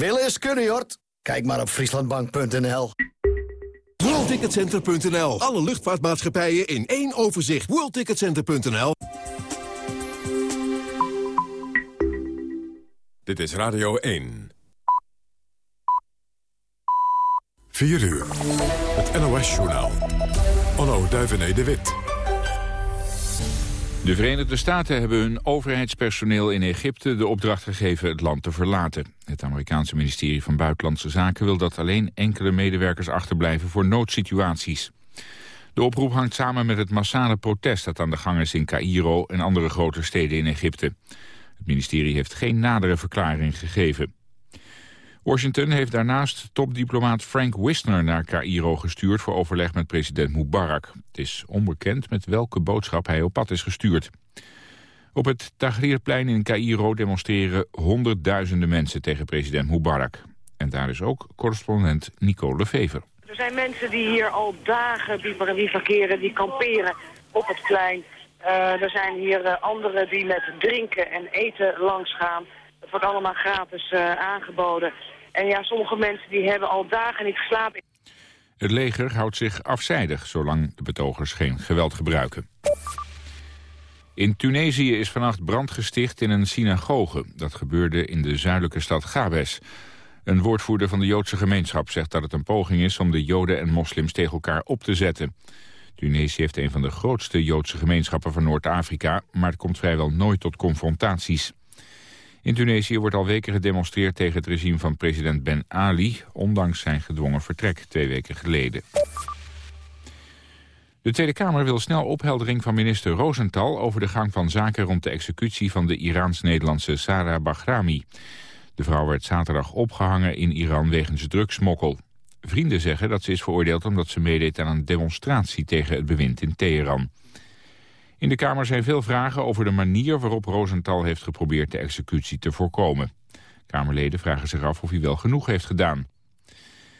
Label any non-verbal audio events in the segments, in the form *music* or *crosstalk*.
Willen is kunnen, Jort. Kijk maar op frieslandbank.nl. WorldTicketCenter.nl. Alle luchtvaartmaatschappijen in één overzicht. WorldTicketCenter.nl. Dit is Radio 1. 4 uur. Het NOS-journaal. Onno Duivené de Wit. De Verenigde Staten hebben hun overheidspersoneel in Egypte de opdracht gegeven het land te verlaten. Het Amerikaanse ministerie van Buitenlandse Zaken wil dat alleen enkele medewerkers achterblijven voor noodsituaties. De oproep hangt samen met het massale protest dat aan de gang is in Cairo en andere grote steden in Egypte. Het ministerie heeft geen nadere verklaring gegeven. Washington heeft daarnaast topdiplomaat Frank Wisner naar Cairo gestuurd voor overleg met president Mubarak. Het is onbekend met welke boodschap hij op pad is gestuurd. Op het Tahrirplein in Cairo demonstreren honderdduizenden mensen tegen president Mubarak. En daar is ook correspondent Nico Lefever. Er zijn mensen die hier al dagen die, die verkeren, die kamperen op het plein. Uh, er zijn hier uh, anderen die met drinken en eten langs gaan. Het wordt allemaal gratis uh, aangeboden. En ja, sommige mensen die hebben al dagen niet geslapen. Het leger houdt zich afzijdig, zolang de betogers geen geweld gebruiken. In Tunesië is vannacht brand gesticht in een synagoge. Dat gebeurde in de zuidelijke stad Gabes. Een woordvoerder van de Joodse gemeenschap zegt dat het een poging is... om de Joden en moslims tegen elkaar op te zetten. Tunesië heeft een van de grootste Joodse gemeenschappen van Noord-Afrika... maar het komt vrijwel nooit tot confrontaties. In Tunesië wordt al weken gedemonstreerd tegen het regime van president Ben Ali... ondanks zijn gedwongen vertrek twee weken geleden. De Tweede Kamer wil snel opheldering van minister Rosenthal... over de gang van zaken rond de executie van de Iraans-Nederlandse Sarah Bahrami. De vrouw werd zaterdag opgehangen in Iran wegens drugsmokkel. Vrienden zeggen dat ze is veroordeeld omdat ze meedeed aan een demonstratie tegen het bewind in Teheran. In de Kamer zijn veel vragen over de manier waarop Rosenthal heeft geprobeerd de executie te voorkomen. Kamerleden vragen zich af of hij wel genoeg heeft gedaan.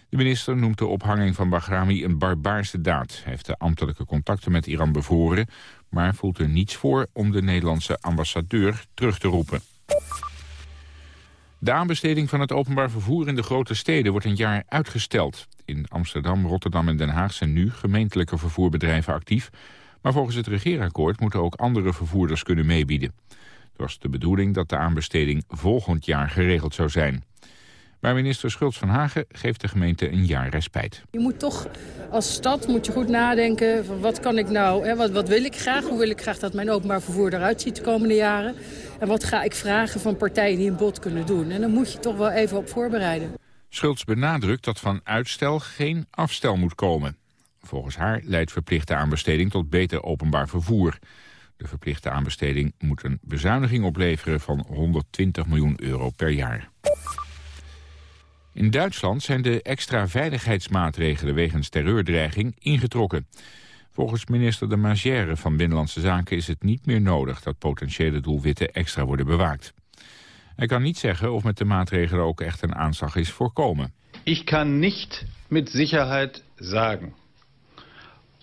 De minister noemt de ophanging van Bahrami een barbaarse daad. Hij heeft de ambtelijke contacten met Iran bevoren... maar voelt er niets voor om de Nederlandse ambassadeur terug te roepen. De aanbesteding van het openbaar vervoer in de grote steden wordt een jaar uitgesteld. In Amsterdam, Rotterdam en Den Haag zijn nu gemeentelijke vervoerbedrijven actief... Maar volgens het regeerakkoord moeten ook andere vervoerders kunnen meebieden. Het was de bedoeling dat de aanbesteding volgend jaar geregeld zou zijn. Maar minister Schultz van Hagen geeft de gemeente een jaar respijt. Je moet toch als stad moet je goed nadenken van wat kan ik nou, hè, wat, wat wil ik graag, hoe wil ik graag dat mijn openbaar vervoer eruit ziet de komende jaren. En wat ga ik vragen van partijen die een bod kunnen doen. En dan moet je toch wel even op voorbereiden. Schultz benadrukt dat van uitstel geen afstel moet komen. Volgens haar leidt verplichte aanbesteding tot beter openbaar vervoer. De verplichte aanbesteding moet een bezuiniging opleveren van 120 miljoen euro per jaar. In Duitsland zijn de extra veiligheidsmaatregelen wegens terreurdreiging ingetrokken. Volgens minister de Magère van Binnenlandse Zaken is het niet meer nodig dat potentiële doelwitten extra worden bewaakt. Hij kan niet zeggen of met de maatregelen ook echt een aanslag is voorkomen. Ik kan niet met zekerheid zeggen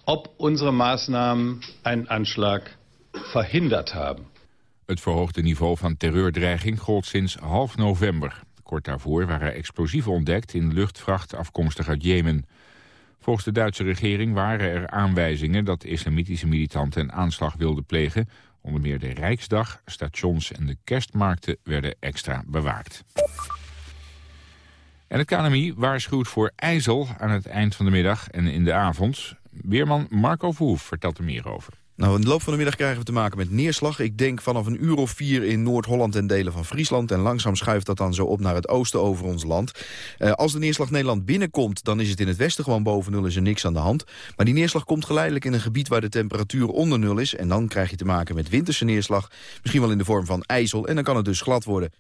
ob unsere Maßnahmen einen Anschlag verhindert haben. Het verhoogde niveau van terreurdreiging gold sinds half november. Kort daarvoor waren explosieven ontdekt in luchtvracht afkomstig uit Jemen. Volgens de Duitse regering waren er aanwijzingen dat islamitische militanten een aanslag wilden plegen. Onder meer de Rijksdag, stations en de kerstmarkten werden extra bewaakt. En het KNMI waarschuwt voor ijzel aan het eind van de middag en in de avond. Weerman Marco Verhoef vertelt er meer over. Nou, in de loop van de middag krijgen we te maken met neerslag. Ik denk vanaf een uur of vier in Noord-Holland en delen van Friesland. En langzaam schuift dat dan zo op naar het oosten over ons land. Uh, als de neerslag Nederland binnenkomt, dan is het in het westen gewoon boven nul. Is er niks aan de hand. Maar die neerslag komt geleidelijk in een gebied waar de temperatuur onder nul is. En dan krijg je te maken met winterse neerslag. Misschien wel in de vorm van ijzel. En dan kan het dus glad worden.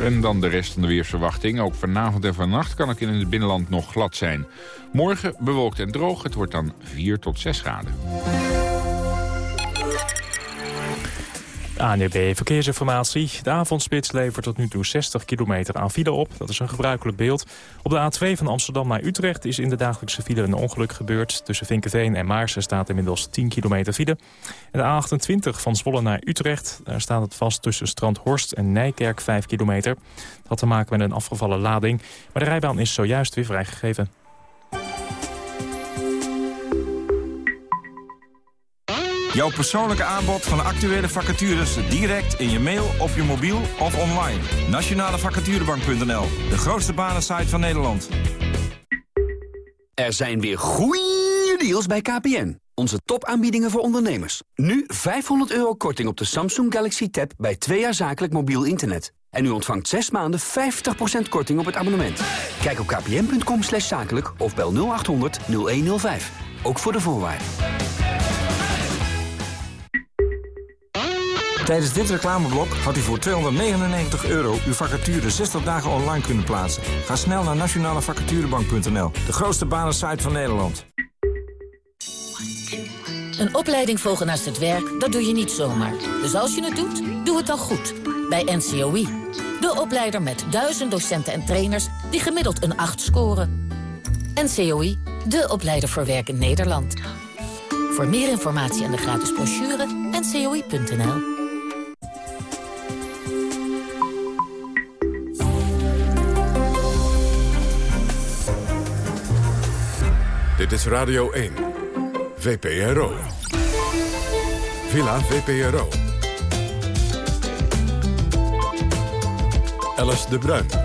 En dan de rest van de weersverwachting. Ook vanavond en vannacht kan het in het binnenland nog glad zijn. Morgen bewolkt en droog. Het wordt dan 4 tot 6 graden. ANUB Verkeersinformatie. De avondspits levert tot nu toe 60 kilometer aan file op. Dat is een gebruikelijk beeld. Op de A2 van Amsterdam naar Utrecht is in de dagelijkse file een ongeluk gebeurd. Tussen Vinkenveen en Maarsen staat inmiddels 10 kilometer file. En de A28 van Zwolle naar Utrecht. Daar staat het vast tussen Strandhorst en Nijkerk 5 kilometer. Dat had te maken met een afgevallen lading. Maar de rijbaan is zojuist weer vrijgegeven. Jouw persoonlijke aanbod van actuele vacatures direct in je mail, op je mobiel of online. Nationalevacaturebank.nl, de grootste banensite van Nederland. Er zijn weer goeie deals bij KPN. Onze topaanbiedingen voor ondernemers. Nu 500 euro korting op de Samsung Galaxy Tab bij twee jaar zakelijk mobiel internet. En u ontvangt 6 maanden 50% korting op het abonnement. Kijk op kpn.com zakelijk of bel 0800 0105. Ook voor de voorwaarden. Tijdens dit reclameblok had u voor 299 euro uw vacature 60 dagen online kunnen plaatsen. Ga snel naar nationalevacaturebank.nl, de grootste banensite van Nederland. Een opleiding volgen naast het werk, dat doe je niet zomaar. Dus als je het doet, doe het dan goed. Bij NCOI. De opleider met duizend docenten en trainers die gemiddeld een 8 scoren. NCOI, de opleider voor werk in Nederland. Voor meer informatie en de gratis brochure, ncoi.nl. Dit is Radio 1. VPRO. Villa VPRO. Alice de Bruin.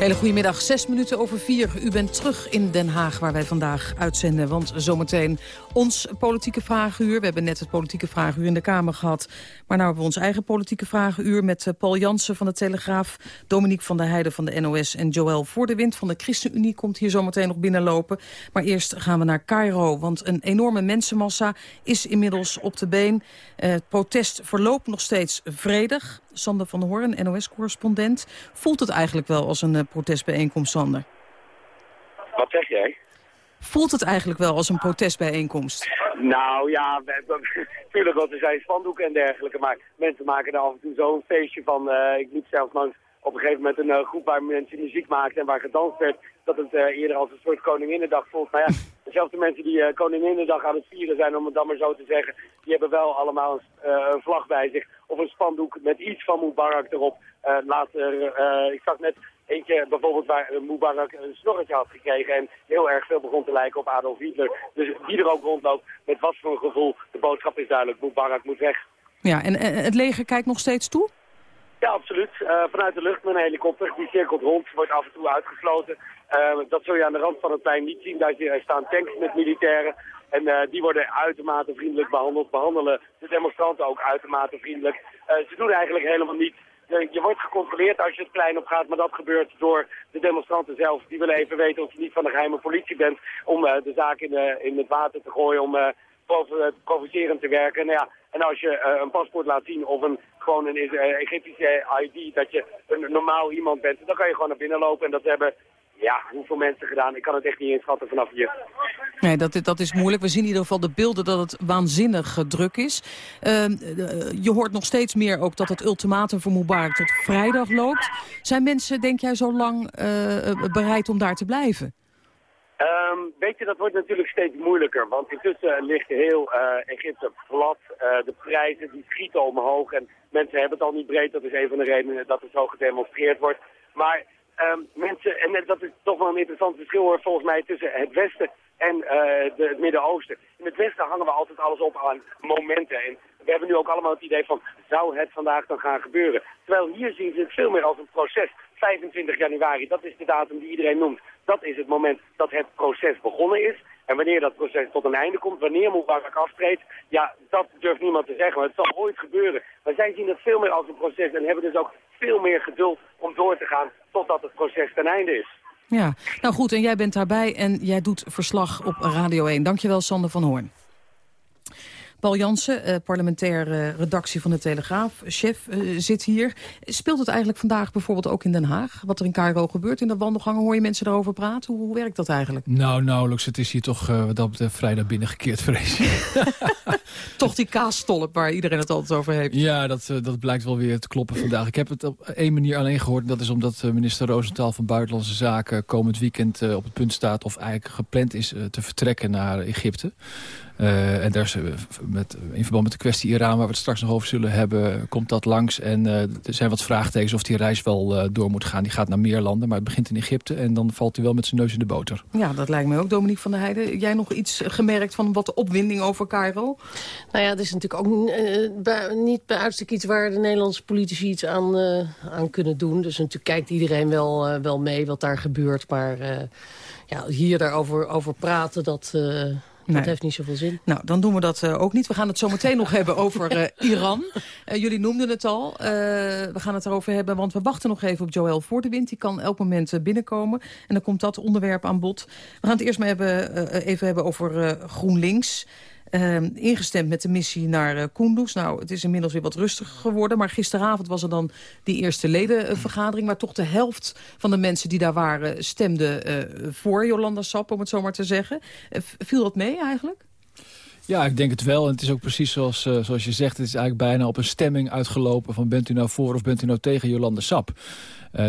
Hele goedemiddag, zes minuten over vier. U bent terug in Den Haag waar wij vandaag uitzenden. Want zometeen ons politieke vragenuur. We hebben net het politieke vragenuur in de Kamer gehad. Maar nu hebben we ons eigen politieke vragenuur... met eh, Paul Jansen van de Telegraaf, Dominique van der Heijden van de NOS... en Joël Voordewind van de ChristenUnie komt hier zometeen nog binnenlopen. Maar eerst gaan we naar Cairo, want een enorme mensenmassa is inmiddels op de been. Eh, het protest verloopt nog steeds vredig. Sander van der Hoorn, NOS-correspondent. Voelt het eigenlijk wel als een uh, protestbijeenkomst, Sander? Wat zeg jij? Voelt het eigenlijk wel als een protestbijeenkomst? Nou ja, natuurlijk *laughs* wel. Er zijn spandoeken en dergelijke. Maar mensen maken er af en toe zo'n feestje van. Uh, ik liep zelfs langs op een gegeven moment een uh, groep waar mensen muziek maakten en waar gedanst werd. Dat het uh, eerder als een soort Koninginnedag voelt. Maar ja, *laughs* zelfs de mensen die uh, Koninginnedag aan het vieren zijn, om het dan maar zo te zeggen, die hebben wel allemaal een, een vlag bij zich. Of een spandoek met iets van Mubarak erop. later, ik zag net Eentje bijvoorbeeld waar Mubarak een snorretje had gekregen en heel erg veel begon te lijken op Adolf Hitler. Dus die er ook rondloopt met wat voor een gevoel. De boodschap is duidelijk, Mubarak moet weg. Ja, en het leger kijkt nog steeds toe? Ja, absoluut. Uh, vanuit de lucht met een helikopter. Die cirkelt rond, wordt af en toe uitgesloten. Uh, dat zul je aan de rand van het plein niet zien. Daar staan tanks met militairen. En uh, die worden uitermate vriendelijk behandeld. Behandelen de demonstranten ook uitermate vriendelijk. ze doen eigenlijk helemaal niet je wordt gecontroleerd als je het plein op gaat, maar dat gebeurt door de demonstranten zelf. Die willen even weten of je niet van de geheime politie bent om de zaak in, in het water te gooien, om provocerend te werken. Nou ja, en als je een paspoort laat zien of een, gewoon een Egyptische ID, dat je een normaal iemand bent, dan kan je gewoon naar binnen lopen. En dat hebben ja, hoeveel mensen gedaan. Ik kan het echt niet inschatten vanaf hier. Nee, dat, dat is moeilijk. We zien in ieder geval de beelden dat het waanzinnig druk is. Uh, je hoort nog steeds meer ook dat het ultimatum voor Mubarak tot vrijdag loopt. Zijn mensen, denk jij, zo lang bereid om daar te blijven? Um, weet je, dat wordt natuurlijk steeds moeilijker. Want intussen ligt heel uh, Egypte plat. de prijzen die schieten omhoog. En mensen hebben het al niet breed. Dat is een van de redenen dat er zo gedemonstreerd wordt. Maar Um, mensen, en dat is toch wel een interessant verschil hoor, volgens mij tussen het Westen en de, het Midden-Oosten. In het Westen hangen we altijd alles op aan momenten. En we hebben nu ook allemaal het idee van, zou het vandaag dan gaan gebeuren? Terwijl hier zien ze het veel meer als een proces. 25 januari, dat is de datum die iedereen noemt. Dat is het moment dat het proces begonnen is. En wanneer dat proces tot een einde komt, wanneer Mubarak aftreedt, ja, dat durft niemand te zeggen. Maar het zal ooit gebeuren. Maar zij zien het veel meer als een proces en hebben dus ook veel meer geduld om door te gaan totdat het proces ten einde is. Ja, nou goed, en jij bent daarbij en jij doet verslag op Radio 1. Dankjewel, Sander van Hoorn. Paul Jansen, uh, parlementaire redactie van de Telegraaf, chef, uh, zit hier. Speelt het eigenlijk vandaag bijvoorbeeld ook in Den Haag? Wat er in Cairo gebeurt in de wandelgangen, hoor je mensen erover praten? Hoe, hoe werkt dat eigenlijk? Nou, nauwelijks. Het is hier toch uh, wat dat betreft vrij naar binnen gekeerd, vrees *laughs* toch die kaasstolp waar iedereen het altijd over heeft. Ja, dat, dat blijkt wel weer te kloppen vandaag. Ik heb het op één manier alleen gehoord. Dat is omdat minister Roosentaal van Buitenlandse Zaken komend weekend op het punt staat... of eigenlijk gepland is te vertrekken naar Egypte. Uh, en daar is, met, in verband met de kwestie Iran, waar we het straks nog over zullen hebben, komt dat langs. En uh, er zijn wat vraagtekens of die reis wel uh, door moet gaan. Die gaat naar meer landen, maar het begint in Egypte en dan valt hij wel met zijn neus in de boter. Ja, dat lijkt me ook. Dominique van der Heijden, jij nog iets gemerkt van wat de opwinding over Cairo? Nou ja, het is natuurlijk ook bij, niet bij uitstek iets waar de Nederlandse politici iets aan, aan kunnen doen. Dus natuurlijk kijkt iedereen wel, wel mee wat daar gebeurt, maar ja, hier daarover over praten, dat... Uh, dat heeft niet zoveel zin. Nou, dan doen we dat uh, ook niet. We gaan het zo meteen nog hebben over uh, Iran. Uh, jullie noemden het al. we gaan het erover hebben, want we wachten nog even op Joël Voordewind. Die kan elk moment binnenkomen. En dan komt dat onderwerp aan bod. We gaan het eerst maar hebben, even hebben over GroenLinks. Uh, ingestemd met de missie naar uh. Nou, het is inmiddels weer wat rustiger geworden. Maar gisteravond was er dan die eerste ledenvergadering... waar toch de helft van de mensen die daar waren... stemde uh, voor Jolanda Sap, om het zo maar te zeggen. Uh, viel dat mee eigenlijk? Ja, ik denk het wel. En het is ook precies zoals, zoals je zegt. Het is eigenlijk bijna op een stemming uitgelopen... van bent u nou voor of bent u nou tegen Jolande Sap.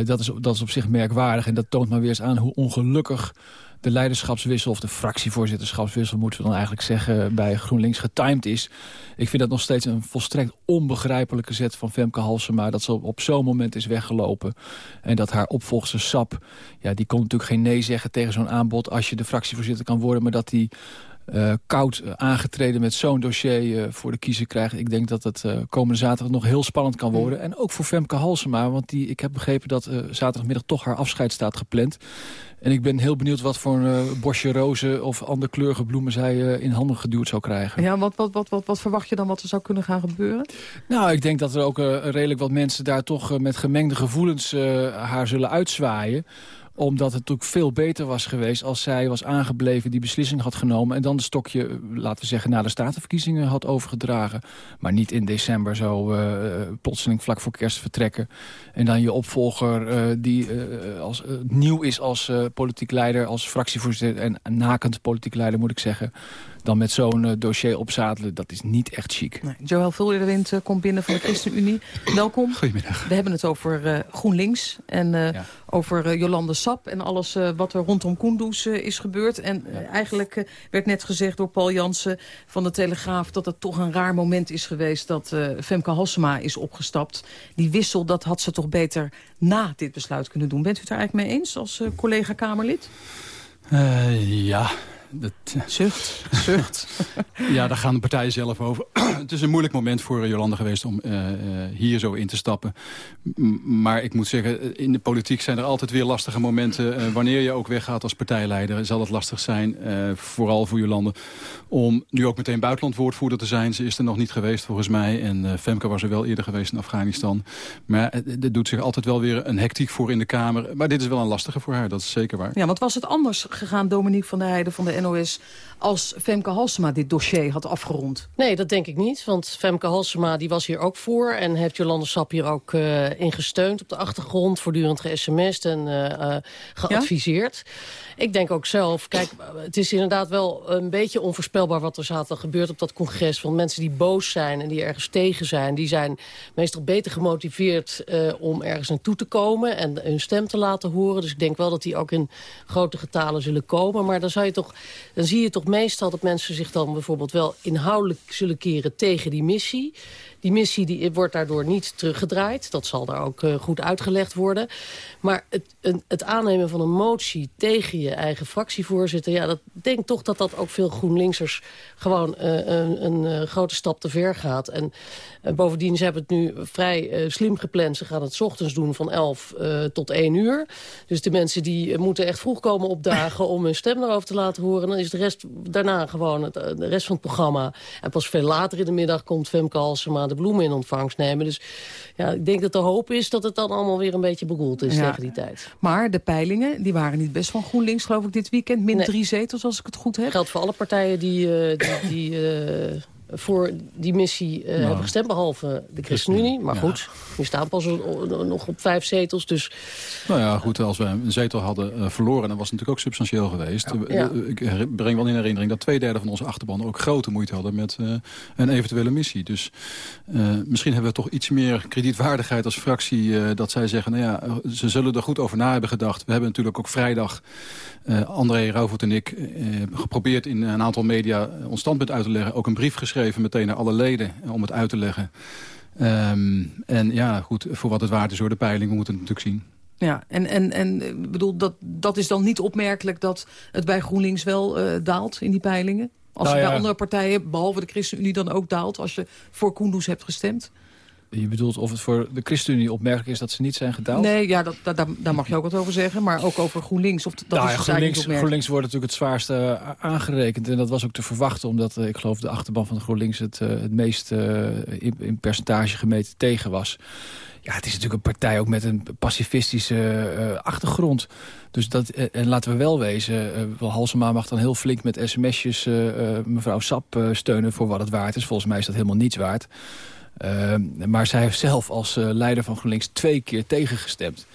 Dat, is, dat is op zich merkwaardig. En dat toont maar weer eens aan hoe ongelukkig de leiderschapswissel... of de fractievoorzitterschapswissel, moeten we dan eigenlijk zeggen... bij GroenLinks getimed is. Ik vind dat nog steeds een volstrekt onbegrijpelijke zet van Femke Halsema... dat ze op zo'n moment is weggelopen. En dat haar opvolgster Sap... ja, die kon natuurlijk geen nee zeggen tegen zo'n aanbod... als je de fractievoorzitter kan worden... maar dat die uh, koud uh, aangetreden met zo'n dossier uh, voor de kiezer krijgt. Ik denk dat het komende zaterdag nog heel spannend kan worden. Mm. En ook voor Femke Halsema, want die, ik heb begrepen dat zaterdagmiddag toch haar afscheid staat gepland. En ik ben heel benieuwd wat voor een bosje rozen of andere kleurige bloemen zij in handen geduwd zou krijgen. Ja, wat, wat, wat, wat, wat verwacht je dan wat er zou kunnen gaan gebeuren? Nou, ik denk dat er ook redelijk wat mensen daar toch met gemengde gevoelens haar zullen uitzwaaien omdat het natuurlijk veel beter was geweest als zij was aangebleven... die beslissing had genomen en dan de stokje, laten we zeggen... na de statenverkiezingen had overgedragen. Maar niet in december zo uh, plotseling vlak voor kerst vertrekken. En dan je opvolger uh, die als, nieuw is als politiek leider... als fractievoorzitter en nakend politiek leider moet ik zeggen dan met zo'n uh, dossier opzadelen, dat is niet echt chic. Nee. Joël Vulderwind uh, komt binnen van de ChristenUnie. Welkom. Goedemiddag. We hebben het over uh, GroenLinks en ja. over Jolande Sap... en alles wat er rondom Kunduz is gebeurd. En ja. eigenlijk werd net gezegd door Paul Jansen van de Telegraaf... dat het toch een raar moment is geweest dat Femke Halsema is opgestapt. Die wissel, dat had ze toch beter na dit besluit kunnen doen. Bent u het daar eigenlijk mee eens als collega-Kamerlid? ja, dat, zucht, zucht. *laughs* ja, daar gaan de partijen zelf over. *clears throat* het is een moeilijk moment voor Jolanda geweest om uh, hier zo in te stappen. M maar ik moet zeggen, in de politiek zijn er altijd weer lastige momenten. Uh, wanneer je ook weggaat als partijleider, zal het lastig zijn, vooral voor Jolande, om nu ook meteen buitenlandwoordvoerder te zijn. Ze is er nog niet geweest volgens mij. En Femke was er wel eerder geweest in Afghanistan. Maar er doet zich altijd wel weer een hectiek voor in de Kamer. Maar dit is wel een lastige voor haar, dat is zeker waar. Ja, want was het anders gegaan, Dominique van der Heijden van de NOS als Femke Halsema dit dossier had afgerond? Nee, dat denk ik niet. Want Femke Halsema die was hier ook voor... en heeft Jolande Sap hier ook uh, in gesteund op de achtergrond... voortdurend ge-sms'd en uh, geadviseerd. Ja? Ik denk ook zelf, kijk, het is inderdaad wel een beetje onvoorspelbaar... wat er zaterdag gebeurt op dat congres. Want mensen die boos zijn en die ergens tegen zijn... die zijn meestal beter gemotiveerd uh, om ergens naartoe te komen... en hun stem te laten horen. Dus ik denk wel dat die ook in grote getalen zullen komen. Maar dan, zou je toch, dan zie je toch meestal dat mensen zich dan bijvoorbeeld wel inhoudelijk zullen keren tegen die missie. Die missie die wordt daardoor niet teruggedraaid. Dat zal daar ook uh, goed uitgelegd worden. Maar het, een, het aannemen van een motie tegen je eigen fractievoorzitter... ja, dat denk toch dat dat ook veel GroenLinksers gewoon uh, een, een uh, grote stap te ver gaat. En bovendien, ze hebben het nu vrij slim gepland. Ze gaan het ochtends doen van 11 tot 1 uur. Dus de mensen die moeten echt vroeg komen opdagen... om hun stem erover te laten horen. En dan is de rest daarna gewoon het, de rest van het programma. En pas veel later in de middag komt Femke Halsema de bloemen in ontvangst nemen. Dus ja, ik denk dat de hoop is dat het dan allemaal weer een beetje beroeld is ja. tegen die tijd. Maar de peilingen, die waren niet best van GroenLinks geloof ik dit weekend. Min nee. drie zetels als ik het goed heb. Geldt voor alle partijen die, uh, die, die uh, voor die missie uh, hebben gestemd. Behalve de ChristenUnie. Maar goed, die staan pas nog op vijf zetels. Dus... Nou ja, goed, als we een zetel hadden uh, verloren... dan was het natuurlijk ook substantieel geweest. Ja. Ik breng wel in herinnering dat twee derde van onze achterban... ook grote moeite hadden met een eventuele missie. Dus misschien hebben we toch iets meer kredietwaardigheid als fractie... dat zij zeggen, nou ja, ze zullen er goed over na hebben gedacht. We hebben natuurlijk ook vrijdag... André Rauwvoet en ik geprobeerd in een aantal media ons standpunt uit te leggen. Ook een brief geschreven meteen naar alle leden om het uit te leggen. Um, en ja, goed, voor wat het waard is door de peiling, we moeten het natuurlijk zien. Ja, en, en, en bedoel, dat, dat is dan niet opmerkelijk dat het bij GroenLinks wel uh, daalt in die peilingen? Als nou ja. bij andere partijen, behalve de ChristenUnie, dan ook daalt als je voor Koenders hebt gestemd? Je bedoelt of het voor de ChristenUnie opmerkelijk is dat ze niet zijn gedaald? Nee, ja, dat, dat, daar mag je ook wat over zeggen. Maar ook over GroenLinks. Of dat nou, is ja, GroenLinks, GroenLinks wordt natuurlijk het zwaarste uh, aangerekend. En dat was ook te verwachten. Omdat uh, ik geloof de achterban van GroenLinks het, uh, het meest in, in, percentage gemeten tegen was. Ja, het is natuurlijk een partij ook met een pacifistische achtergrond. Dus dat, en laten we wel wezen, Halsema mag dan heel flink met sms'jes mevrouw Sap steunen voor wat het waard is. Volgens mij is dat helemaal niets waard. Uh, maar zij heeft zelf als uh, leider van GroenLinks twee keer tegengestemd.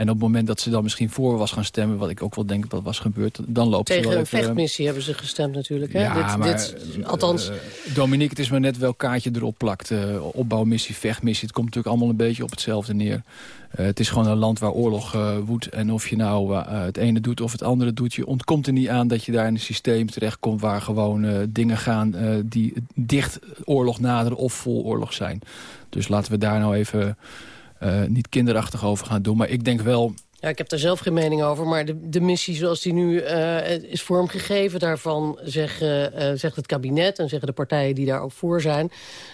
En op het moment dat ze dan misschien voor was gaan stemmen... wat ik ook wel denk dat was gebeurd, dan loopt Tegen ze wel een vechtmissie hebben ze gestemd natuurlijk. Hè? Ja, dit, maar, dit, althans... Uh, Dominique, het is maar net welk kaartje erop plakt. opbouwmissie, vechtmissie, het komt natuurlijk allemaal een beetje op hetzelfde neer. Uh, het is gewoon een land waar oorlog woedt. En of je nou het ene doet of het andere doet... je ontkomt er niet aan dat je daar in een systeem terechtkomt... waar gewoon dingen gaan die dicht oorlog naderen of vol oorlog zijn. Dus laten we daar nou even niet kinderachtig over gaan doen. Maar ik denk wel ja, ik heb daar zelf geen mening over. Maar de, de missie zoals die nu uh, is vormgegeven... daarvan zeg, uh, zegt het kabinet en zeggen de partijen die daar ook voor zijn...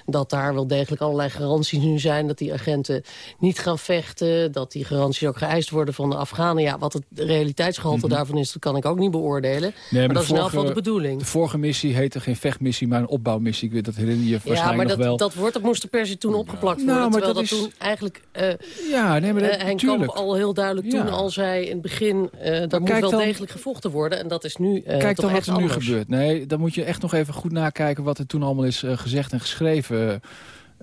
dat daar wel degelijk allerlei garanties nu zijn... dat die agenten niet gaan vechten. Dat die garanties ook geëist worden van de Afghanen. Ja, wat het realiteitsgehalte mm -hmm. daarvan is, dat kan ik ook niet beoordelen. Nee, maar, maar dat is in elk geval de bedoeling. De vorige missie heette geen vechtmissie, maar een opbouwmissie. Ik weet dat herinner je waarschijnlijk ja, maar dat, nog wel. dat woord dat moest er per se toen opgeplakt worden. Nou, maar terwijl dat, dat is... toen eigenlijk... ja, nee, maar dat, Henk Kamp al heel duidelijk toen al zei in het begin... Uh, daar moet wel dan, degelijk gevochten worden. En dat is nu uh, Kijk dan wat er anders. nu gebeurt. Nee, dan moet je echt nog even goed nakijken... wat er toen allemaal is uh, gezegd en geschreven...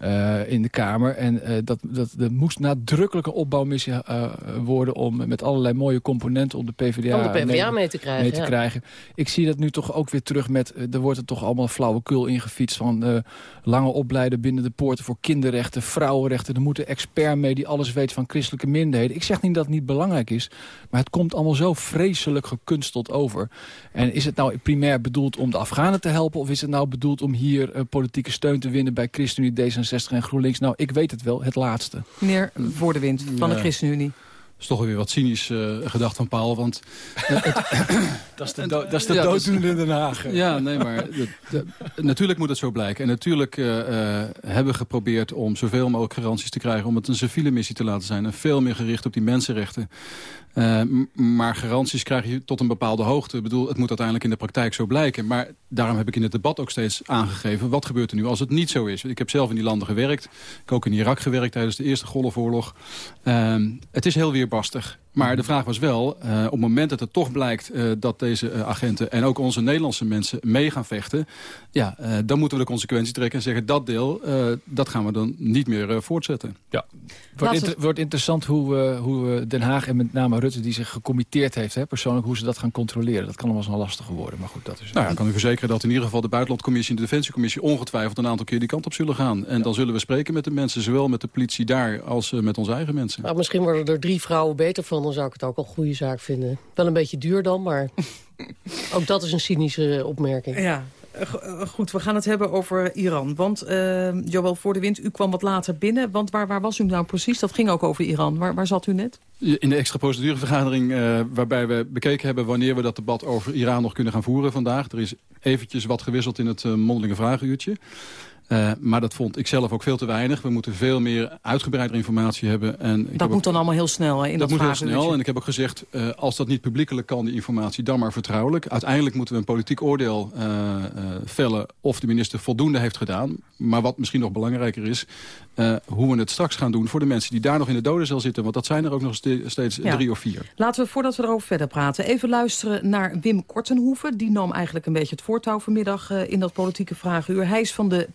Uh, in de Kamer. En uh, dat, dat, er moest nadrukkelijk een opbouwmissie uh, worden... om met allerlei mooie componenten om de PvdA, om de PvdA mee, mee te, krijgen, mee te ja. krijgen. Ik zie dat nu toch ook weer terug met... er wordt er toch allemaal flauwekul ingefietst... van lange opleiden binnen de poorten voor kinderrechten, vrouwenrechten. Er moet een expert mee die alles weet van christelijke minderheden. Ik zeg niet dat het niet belangrijk is... maar het komt allemaal zo vreselijk gekunsteld over. En is het nou primair bedoeld om de Afghanen te helpen... of is het nou bedoeld om hier politieke steun te winnen bij ChristenUnie, D66 en GroenLinks. Nou, ik weet het wel, het laatste. Meneer Voor de Wind van de ChristenUnie. Dat is toch weer wat cynisch uh, gedacht van Paul, want... Uh, *laughs* dat is de, do dat is de ja, in Den Haag. *laughs* Ja, nee, maar de, de, natuurlijk moet het zo blijken. En natuurlijk uh, hebben we geprobeerd om zoveel mogelijk garanties te krijgen... om het een civiele missie te laten zijn. En veel meer gericht op die mensenrechten. Uh, maar garanties krijg je tot een bepaalde hoogte. Ik bedoel, het moet uiteindelijk in de praktijk zo blijken. Maar daarom heb ik in het debat ook steeds aangegeven... wat gebeurt er nu als het niet zo is? Ik heb zelf in die landen gewerkt. Ik heb ook in Irak gewerkt tijdens de Eerste Golfoorlog. Uh, het is heel weerbastig. Maar de vraag was wel, uh, op het moment dat het toch blijkt... Uh, dat deze uh, agenten en ook onze Nederlandse mensen mee gaan vechten... ja, dan moeten we de consequentie trekken en zeggen... dat deel, dat gaan we dan niet meer voortzetten. Ja. Wordt, inter wordt interessant hoe, hoe Den Haag en met name Rutte... die zich gecommitteerd heeft, hè, persoonlijk, hoe ze dat gaan controleren. Dat kan nog wel eens een lastige worden, maar goed, dat is... Nou ja, ik kan u verzekeren dat in ieder geval de Buitenlandcommissie... en de Defensiecommissie ongetwijfeld een aantal keer die kant op zullen gaan. En ja. dan zullen we spreken met de mensen, zowel met de politie daar... als met onze eigen mensen. Maar misschien worden er drie vrouwen beter van dan zou ik het ook al een goede zaak vinden. Wel een beetje duur dan, maar *laughs* ook dat is een cynische opmerking. Ja, goed, we gaan het hebben over Iran. Want, uh, Joël Voor de Wind, u kwam wat later binnen. Want waar, waar was u nou precies? Dat ging ook over Iran. Waar, waar zat u net? In de extra procedurevergadering uh, waarbij we bekeken hebben... wanneer we dat debat over Iran nog kunnen gaan voeren vandaag. Er is eventjes wat gewisseld in het uh, mondelinge vragenuurtje. Uh, maar dat vond ik zelf ook veel te weinig. We moeten veel meer uitgebreidere informatie hebben. En dat moet dan allemaal heel snel hè, in dat Dat moet heel snel. En ik heb ook gezegd, uh, als dat niet publiekelijk kan, die informatie, dan maar vertrouwelijk. Uiteindelijk moeten we een politiek oordeel uh, vellen of de minister voldoende heeft gedaan. Maar wat misschien nog belangrijker is, hoe we het straks gaan doen voor de mensen die daar nog in de dodencel zitten. Want dat zijn er ook nog steeds ja. drie of vier. Laten we, voordat we erover verder praten, even luisteren naar Wim Kortenhoeven. Die nam eigenlijk een beetje het voortouw vanmiddag in dat politieke vragenuur. Hij is van de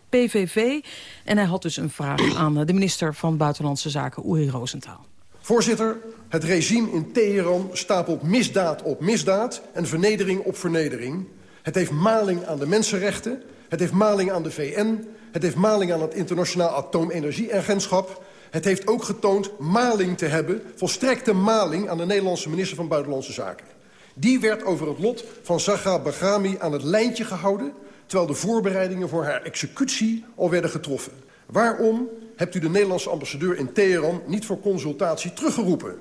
En hij had dus een vraag *clears throat* aan de minister van Buitenlandse Zaken, Uri Rosenthal. Voorzitter, het regime in Teheran stapelt misdaad op misdaad en vernedering op vernedering. Het heeft maling aan de mensenrechten, het heeft maling aan de VN... het heeft maling aan het Internationaal Atoomenergieagentschap... het heeft ook getoond maling te hebben, volstrekte maling... aan de Nederlandse minister van Buitenlandse Zaken. Die werd over het lot van Zagra Bahrami aan het lijntje gehouden terwijl de voorbereidingen voor haar executie al werden getroffen. Waarom hebt u de Nederlandse ambassadeur in Teheran niet voor consultatie teruggeroepen?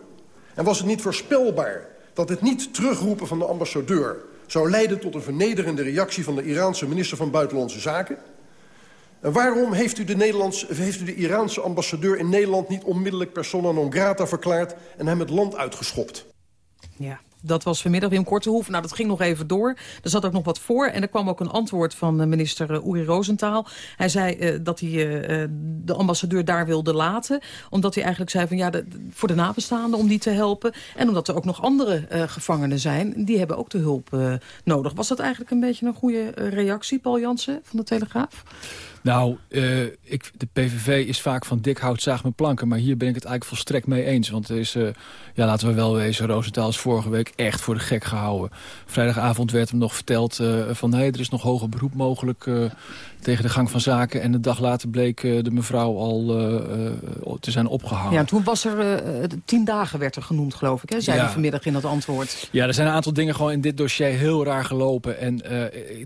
En was het niet voorspelbaar dat het niet terugroepen van de ambassadeur... zou leiden tot een vernederende reactie van de Iraanse minister van Buitenlandse Zaken? En waarom heeft u, de Nederlandse, heeft u de Iraanse ambassadeur in Nederland niet onmiddellijk persona non grata verklaard... en hem het land uitgeschopt? Ja, dat was vanmiddag Wim Kortehoef. Nou, dat ging nog even door. Er zat ook nog wat voor. En er kwam ook een antwoord van minister uh, Uri Rosenthal. Hij zei uh, dat hij de ambassadeur daar wilde laten. Omdat hij eigenlijk zei van ja, voor de nabestaanden om die te helpen. En omdat er ook nog andere gevangenen zijn. Die hebben ook de hulp nodig. Was dat eigenlijk een beetje een goede reactie, Paul Jansen van de Telegraaf? Nou, uh, ik, de PVV is vaak van dik hout zaag met planken. Maar hier ben ik het eigenlijk volstrekt mee eens. Want is, uh, ja, laten we wel wezen, Roosentaal is vorige week echt voor de gek gehouden. Vrijdagavond werd hem nog verteld uh, van... hé, er is nog hoger beroep mogelijk tegen de gang van zaken. En een dag later bleek de mevrouw al te zijn opgehangen. Ja, toen was er tien dagen werd er genoemd, geloof ik. Hè? Zei ja. vanmiddag in het antwoord. Ja, er zijn een aantal dingen gewoon in dit dossier heel raar gelopen. En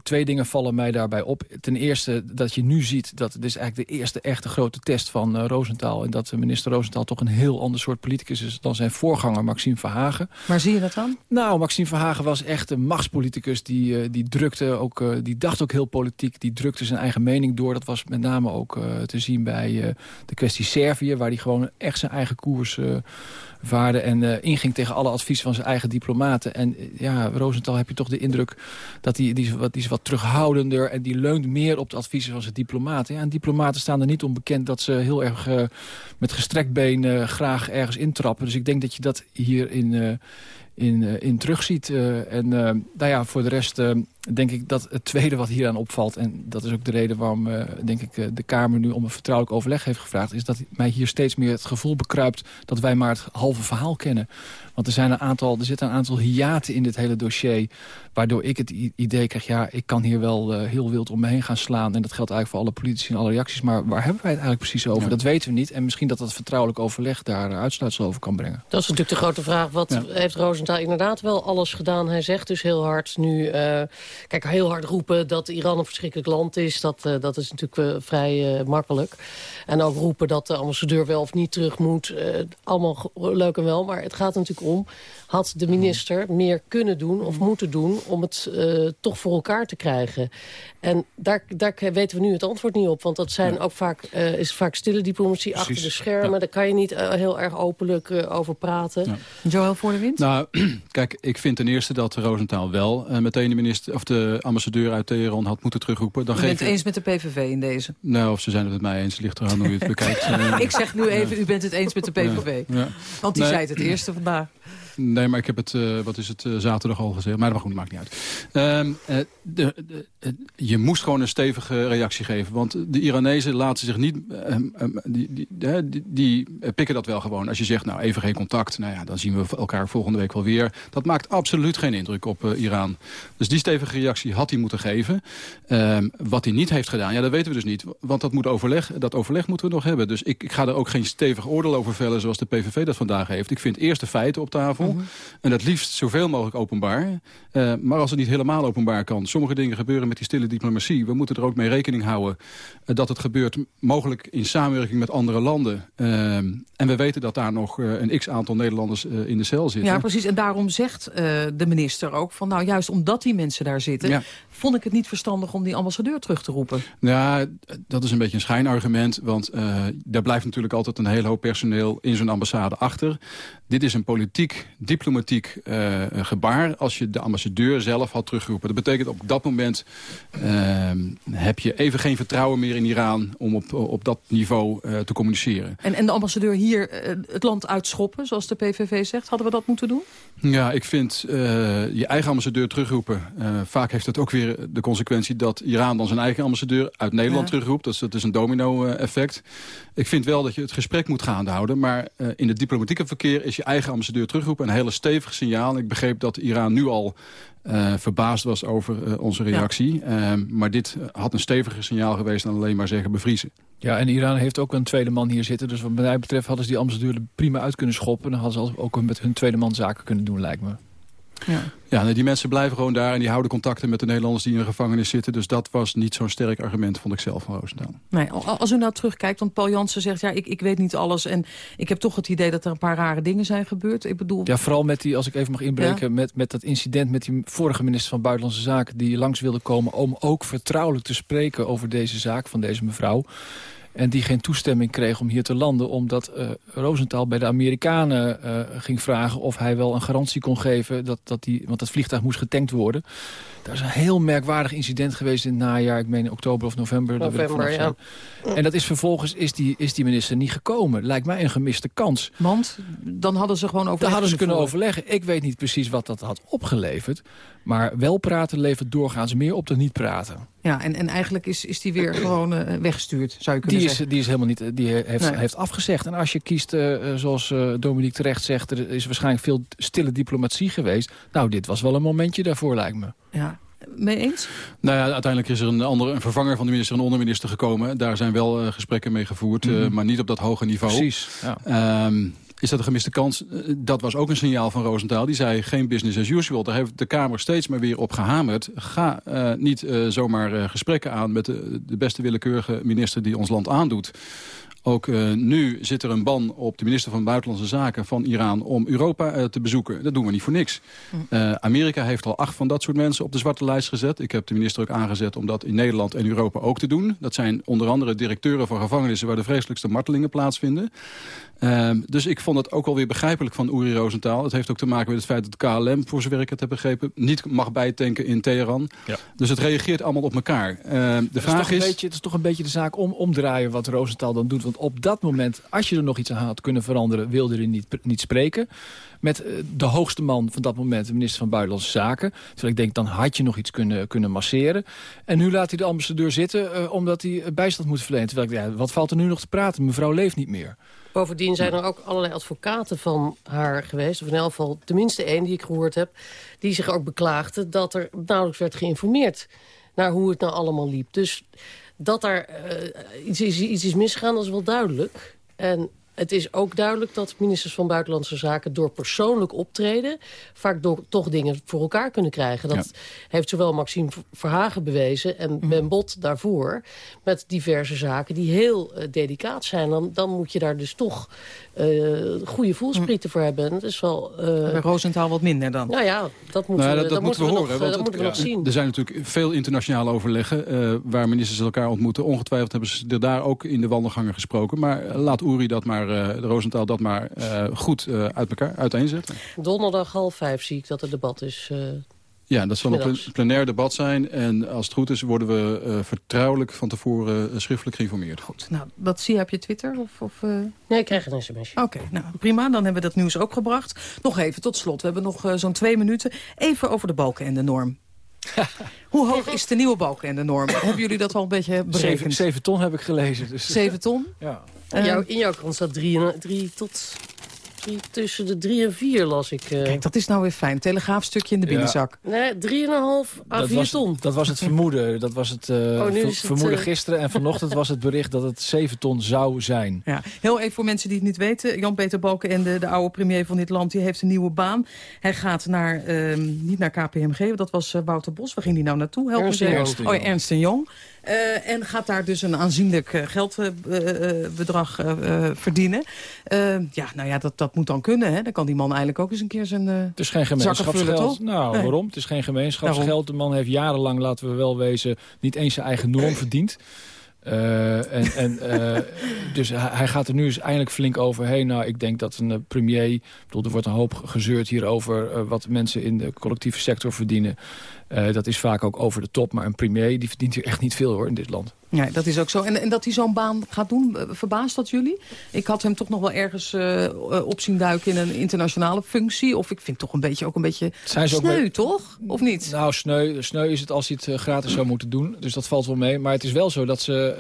twee dingen vallen mij daarbij op. Ten eerste dat je nu ziet dat het is eigenlijk de eerste echte grote test van uh, Rosenthal. En dat minister Rosenthal toch een heel ander soort politicus is dan zijn voorganger Maxime Verhagen. Maar zie je dat dan? Nou, Maxime Verhagen was echt een machtspoliticus. Die, uh, die drukte ook, uh, die dacht ook heel politiek. Die drukte zijn eigen mening door. Dat was met name ook te zien bij de kwestie Servië. Waar hij gewoon echt zijn eigen koers vaarde en inging tegen alle adviezen van zijn eigen diplomaten. En ja, Rosenthal heb je toch de indruk dat hij die, wat, die is wat terughoudender... en die leunt meer op de adviezen van zijn diplomaten. Ja, en diplomaten staan er niet onbekend dat ze heel erg met gestrekt been graag ergens intrappen. Dus ik denk dat je dat hier in, in, in terugziet. en nou ja, voor de rest denk ik dat het tweede wat hier aan opvalt... en dat is ook de reden waarom denk ik, de Kamer nu om een vertrouwelijk overleg heeft gevraagd... is dat mij hier steeds meer het gevoel bekruipt dat wij maar het halve verhaal kennen. Want er, zijn een aantal, er zitten een aantal hiaten in dit hele dossier... waardoor ik het idee krijg, ja, ik kan hier wel uh, heel wild om me heen gaan slaan... en dat geldt eigenlijk voor alle politici en alle reacties... maar waar hebben wij het eigenlijk precies over? Ja. Dat weten we niet. En misschien dat dat vertrouwelijk overleg daar uitsluitsel over kan brengen. Dat is natuurlijk de grote vraag. Wat ja. heeft Rosenthal inderdaad wel alles gedaan? Hij zegt dus heel hard nu... Uh, kijk, heel hard roepen dat Iran een verschrikkelijk land is. Dat, uh, dat is natuurlijk uh, vrij uh, makkelijk. En ook roepen dat de ambassadeur wel of niet terug moet. allemaal leuk en wel, maar het gaat natuurlijk om... had de minister meer kunnen doen of moeten doen... om het toch voor elkaar te krijgen. En daar, daar weten we nu het antwoord niet op. Want dat zijn ook vaak, is vaak stille diplomatie Precies. achter de schermen. Ja. Daar kan je niet heel erg openlijk over praten. Ja. Joël voor de wind? Nou, *clears throat* kijk, ik vind ten eerste dat Rosenthal wel meteen de minister... of de ambassadeur uit Teheran had moeten terugroepen. Dan u bent het eens met de PVV in deze? Nou, of ze zijn het met mij eens. Ligt eraan hoe je het *laughs* bekijkt. ik zeg nu even, u bent het eens met de PVV. Ja. Ja. Want die nee. zei het het eerste vandaag. Nee, maar ik heb het, uh, wat is het, uh, zaterdag al gezegd. Maar dat maakt niet uit. Um, uh, de, de, je moest gewoon een stevige reactie geven. Want de Iranezen laten zich niet... Um, die, die, die, die, pikken dat wel gewoon. Als je zegt, nou even geen contact. Nou ja, dan zien we elkaar volgende week wel weer. Dat maakt absoluut geen indruk op Iran. Dus die stevige reactie had hij moeten geven. wat hij niet heeft gedaan, ja, dat weten we dus niet. Want dat, moet overleg, dat overleg moeten we nog hebben. Dus ik, ik ga er ook geen stevig oordeel over vellen... zoals de PVV dat vandaag heeft. Ik vind eerst de feiten op tafel. Mm -hmm. En dat liefst zoveel mogelijk openbaar. Uh, maar als het niet helemaal openbaar kan. Sommige dingen gebeuren met die stille diplomatie. We moeten er ook mee rekening houden uh, dat het gebeurt mogelijk in samenwerking met andere landen. Uh, en we weten dat daar nog een x-aantal Nederlanders in de cel zitten. Ja, precies. En daarom zegt de minister ook van nou juist omdat die mensen daar zitten... Ja. Vond ik het niet verstandig om die ambassadeur terug te roepen. Ja, dat is een beetje een schijnargument. Want uh, daar blijft natuurlijk altijd een hele hoop personeel in zo'n ambassade achter. Dit is een politiek, diplomatiek uh, gebaar als je de ambassadeur zelf had teruggeroepen. Dat betekent op dat moment uh, heb je even geen vertrouwen meer in Iran om op, op dat niveau te communiceren. En, en de ambassadeur hier het land uitschoppen, zoals de PVV zegt, hadden we dat moeten doen? Ja, ik vind je eigen ambassadeur terugroepen. vaak heeft het ook weer de consequentie dat Iran dan zijn eigen ambassadeur uit Nederland ja. terugroept. Dat is een domino-effect. Ik vind wel dat je het gesprek moet gaan houden. Maar uh, in het diplomatieke verkeer is je eigen ambassadeur terugroepen een hele stevig signaal. Ik begreep dat Iran nu al uh, verbaasd was over uh, onze reactie. Ja. maar dit had een steviger signaal geweest dan alleen maar zeggen bevriezen. Ja, en Iran heeft ook een tweede man hier zitten. Dus wat mij betreft hadden ze die ambassadeur er prima uit kunnen schoppen. Dan hadden ze ook met hun tweede man zaken kunnen doen, lijkt me. Ja, ja nee, die mensen blijven gewoon daar en die houden contacten met de Nederlanders die in de gevangenis zitten. Dus dat was niet zo'n sterk argument, vond ik zelf van Roosendaal. Nee, als u nou terugkijkt, want Paul Jansen zegt, ja, ik, ik weet niet alles. En ik heb toch het idee dat er een paar rare dingen zijn gebeurd. Ik bedoel... Ja, vooral met die, als ik even mag inbreken, ja? met, met dat incident met die vorige minister van Buitenlandse Zaken. Die langs wilde komen om ook vertrouwelijk te spreken over deze zaak van deze mevrouw. En die geen toestemming kreeg om hier te landen... omdat uh, Rosenthal bij de Amerikanen uh, ging vragen of hij wel een garantie kon geven... Dat, dat die, want dat vliegtuig moest getankt worden. Daar is een heel merkwaardig incident geweest in het najaar. Ik meen oktober of november. November, ja. En dat is vervolgens is die, is die minister niet gekomen. Lijkt mij een gemiste kans. Want dan hadden ze gewoon overleggen. Dan hadden ze kunnen overleggen. Ik weet niet precies wat dat had opgeleverd. Maar wel praten levert doorgaans meer op dan niet praten. Ja, en, en eigenlijk is, is die weer gewoon uh, weggestuurd, zou je kunnen die zeggen. Is, die is helemaal niet, die heeft, nee. heeft afgezegd. En als je kiest, uh, zoals uh, Dominique terecht zegt... er is waarschijnlijk veel stille diplomatie geweest. Nou, dit was wel een momentje daarvoor, lijkt me. Ja, mee eens? Nou ja, uiteindelijk is er een, andere, een vervanger van de minister en onderminister gekomen. Daar zijn wel uh, gesprekken mee gevoerd, mm -hmm. uh, maar niet op dat hoge niveau. Precies, ja. Um, is dat een gemiste kans? Dat was ook een signaal van Roosentaal. Die zei geen business as usual. Daar heeft de Kamer steeds maar weer op gehamerd. Ga uh, niet uh, zomaar gesprekken aan met de, de beste willekeurige minister die ons land aandoet. Ook uh, nu zit er een ban op de minister van Buitenlandse Zaken van Iran om Europa uh, te bezoeken. Dat doen we niet voor niks. Uh, Amerika heeft al acht van dat soort mensen op de zwarte lijst gezet. Ik heb de minister ook aangezet om dat in Nederland en Europa ook te doen. Dat zijn onder andere directeuren van gevangenissen waar de vreselijkste martelingen plaatsvinden. Uh, dus ik vond het ook wel weer begrijpelijk van Uri Rosenthal. Het heeft ook te maken met het feit dat KLM, voor zover ik het heb begrepen... niet mag bijtanken in Teheran. Ja. Dus het reageert allemaal op elkaar. Uh, de het vraag is, is... Beetje, het is toch een beetje de zaak om omdraaien wat Rosenthal dan doet. Want op dat moment, als je er nog iets aan had kunnen veranderen... wilde hij niet, niet spreken met de hoogste man van dat moment, de minister van Buitenlandse Zaken. Terwijl ik denk, dan had je nog iets kunnen, kunnen masseren. En nu laat hij de ambassadeur zitten, uh, omdat hij bijstand moet verlenen. Terwijl ik, ja, wat valt er nu nog te praten? Mevrouw leeft niet meer. Bovendien zijn er ook allerlei advocaten van haar geweest... of in elk geval tenminste één die ik gehoord heb... die zich ook beklaagde dat er nauwelijks werd geïnformeerd... naar hoe het nou allemaal liep. Dus dat er uh, iets, is, iets is misgegaan, dat is wel duidelijk. En het is ook duidelijk dat ministers van Buitenlandse Zaken... door persoonlijk optreden vaak door, toch dingen voor elkaar kunnen krijgen. Dat ja. heeft zowel Maxime Verhagen bewezen en mm. Ben Bot daarvoor... met diverse zaken die heel uh, delicaat zijn. Dan, dan moet je daar dus toch uh, goede voelsprieten mm. voor hebben. En dat is wel... Uh, Bij Roosentaal wat minder dan? Nou ja, dat, moet nou, we, dat, dat moeten we, we horen. Nog, want dat moeten we ja, nog zien. Er zijn natuurlijk veel internationale overleggen... waar ministers elkaar ontmoeten. Ongetwijfeld hebben ze er daar ook in de wandelgangen gesproken. Maar laat Uri dat maar... de Rosenthal dat maar uh, goed uh, uit elkaar uiteenzetten. Donderdag half vijf zie ik dat er debat is. Uh, ja, dat zal een plenair debat zijn. En als het goed is worden we uh, vertrouwelijk van tevoren schriftelijk geïnformeerd. Goed, nou, dat zie je op je Twitter? Of, of, uh... Nee, ik krijg een sms. Oké, okay, nou prima. Dan hebben we dat nieuws ook gebracht. Nog even tot slot. We hebben nog uh, zo'n twee minuten. Even over de balken en de norm. *laughs* Hoe hoog is de nieuwe balken en de norm? Hebben jullie dat al een beetje berekend? 7 ton heb ik gelezen. Dus. 7 ton? Ja. In jouw, in jouw krant staat 3 tot... Drie, tussen de 3 en 4 las ik. Uh... Kijk, dat is nou weer fijn. Telegraafstukje in de binnenzak. Ja. Nee, 3,5 à 4 ton. Dat was het vermoeden. Dat was het, uh, oh, het vermoeden uh... gisteren. En vanochtend was het bericht dat het 7 ton zou zijn. Ja. Heel even voor mensen die het niet weten. Jan-Peter Balkenende, de oude premier van dit land, die heeft een nieuwe baan. Hij gaat naar, uh, niet naar KPMG, dat was Wouter Bos. Waar ging hij nou naartoe? Help Ernst, Ernst, oh, Ernst en Jong. Uh, en gaat daar dus een aanzienlijk uh, geldbedrag uh, verdienen. ja, nou ja, dat, dat moet dan kunnen. Hè? Dan kan die man eigenlijk ook eens een keer zijn Het is geen gemeenschapsgeld. nou, nee. waarom? Het is geen gemeenschapsgeld. Daarom. De man heeft jarenlang, laten we wel wezen, niet eens zijn eigen norm verdiend. Uh, en, en, uh, *laughs* dus hij, hij, gaat er nu eens eindelijk flink overheen. Nou, ik denk dat een premier... Bedoel, er wordt een hoop gezeurd hier over uh, wat mensen in de collectieve sector verdienen. Dat is vaak ook over de top. Maar een premier die verdient hier echt niet veel hoor in dit land. Ja, dat is ook zo. En, en dat hij zo'n baan gaat doen, verbaast dat jullie? Ik had hem toch nog wel ergens uh, op zien duiken in een internationale functie. Of ik vind toch een beetje, ook een beetje Zijn ze sneu, ook toch? Of niet? Nou, sneu, sneu is het als hij het gratis zou moeten doen. Dus dat valt wel mee. Maar het is wel zo dat ze,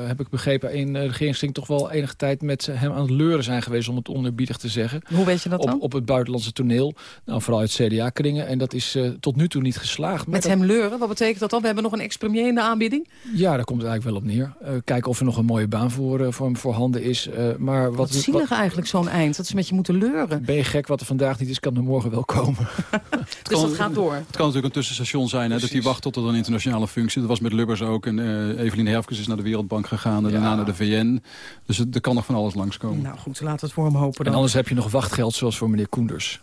uh, heb ik begrepen, in de regeringskring toch wel enige tijd met hem aan het leuren zijn geweest, om het onerbiedig te zeggen. Hoe weet je dat dan? Op, op het buitenlandse toneel. Nou, vooral uit CDA-kringen. En dat is uh, tot nu toe niet geslaagd. Met hem leuren? Wat betekent dat dan? We hebben nog een ex-premier in de aanbieding? Ja, daar komt komt het eigenlijk wel op neer. Uh, kijken of er nog een mooie baan voor, uh, voor hem voorhanden is. Uh, maar wat, wat zielig wat, eigenlijk zo'n eind, dat ze met je moeten leuren. Ben je gek, wat er vandaag niet is, kan er morgen wel komen. *laughs* dus dat gaat door. Het kan natuurlijk een tussenstation zijn, hè, dat hij wacht tot er een internationale functie. Dat was met Lubbers ook. En Evelien Herfkes is naar de Wereldbank gegaan en ja. daarna naar de VN. Dus het, er kan nog van alles langskomen. Nou goed, laten we het voor hem hopen dan. En anders heb je nog wachtgeld zoals voor meneer Koenders.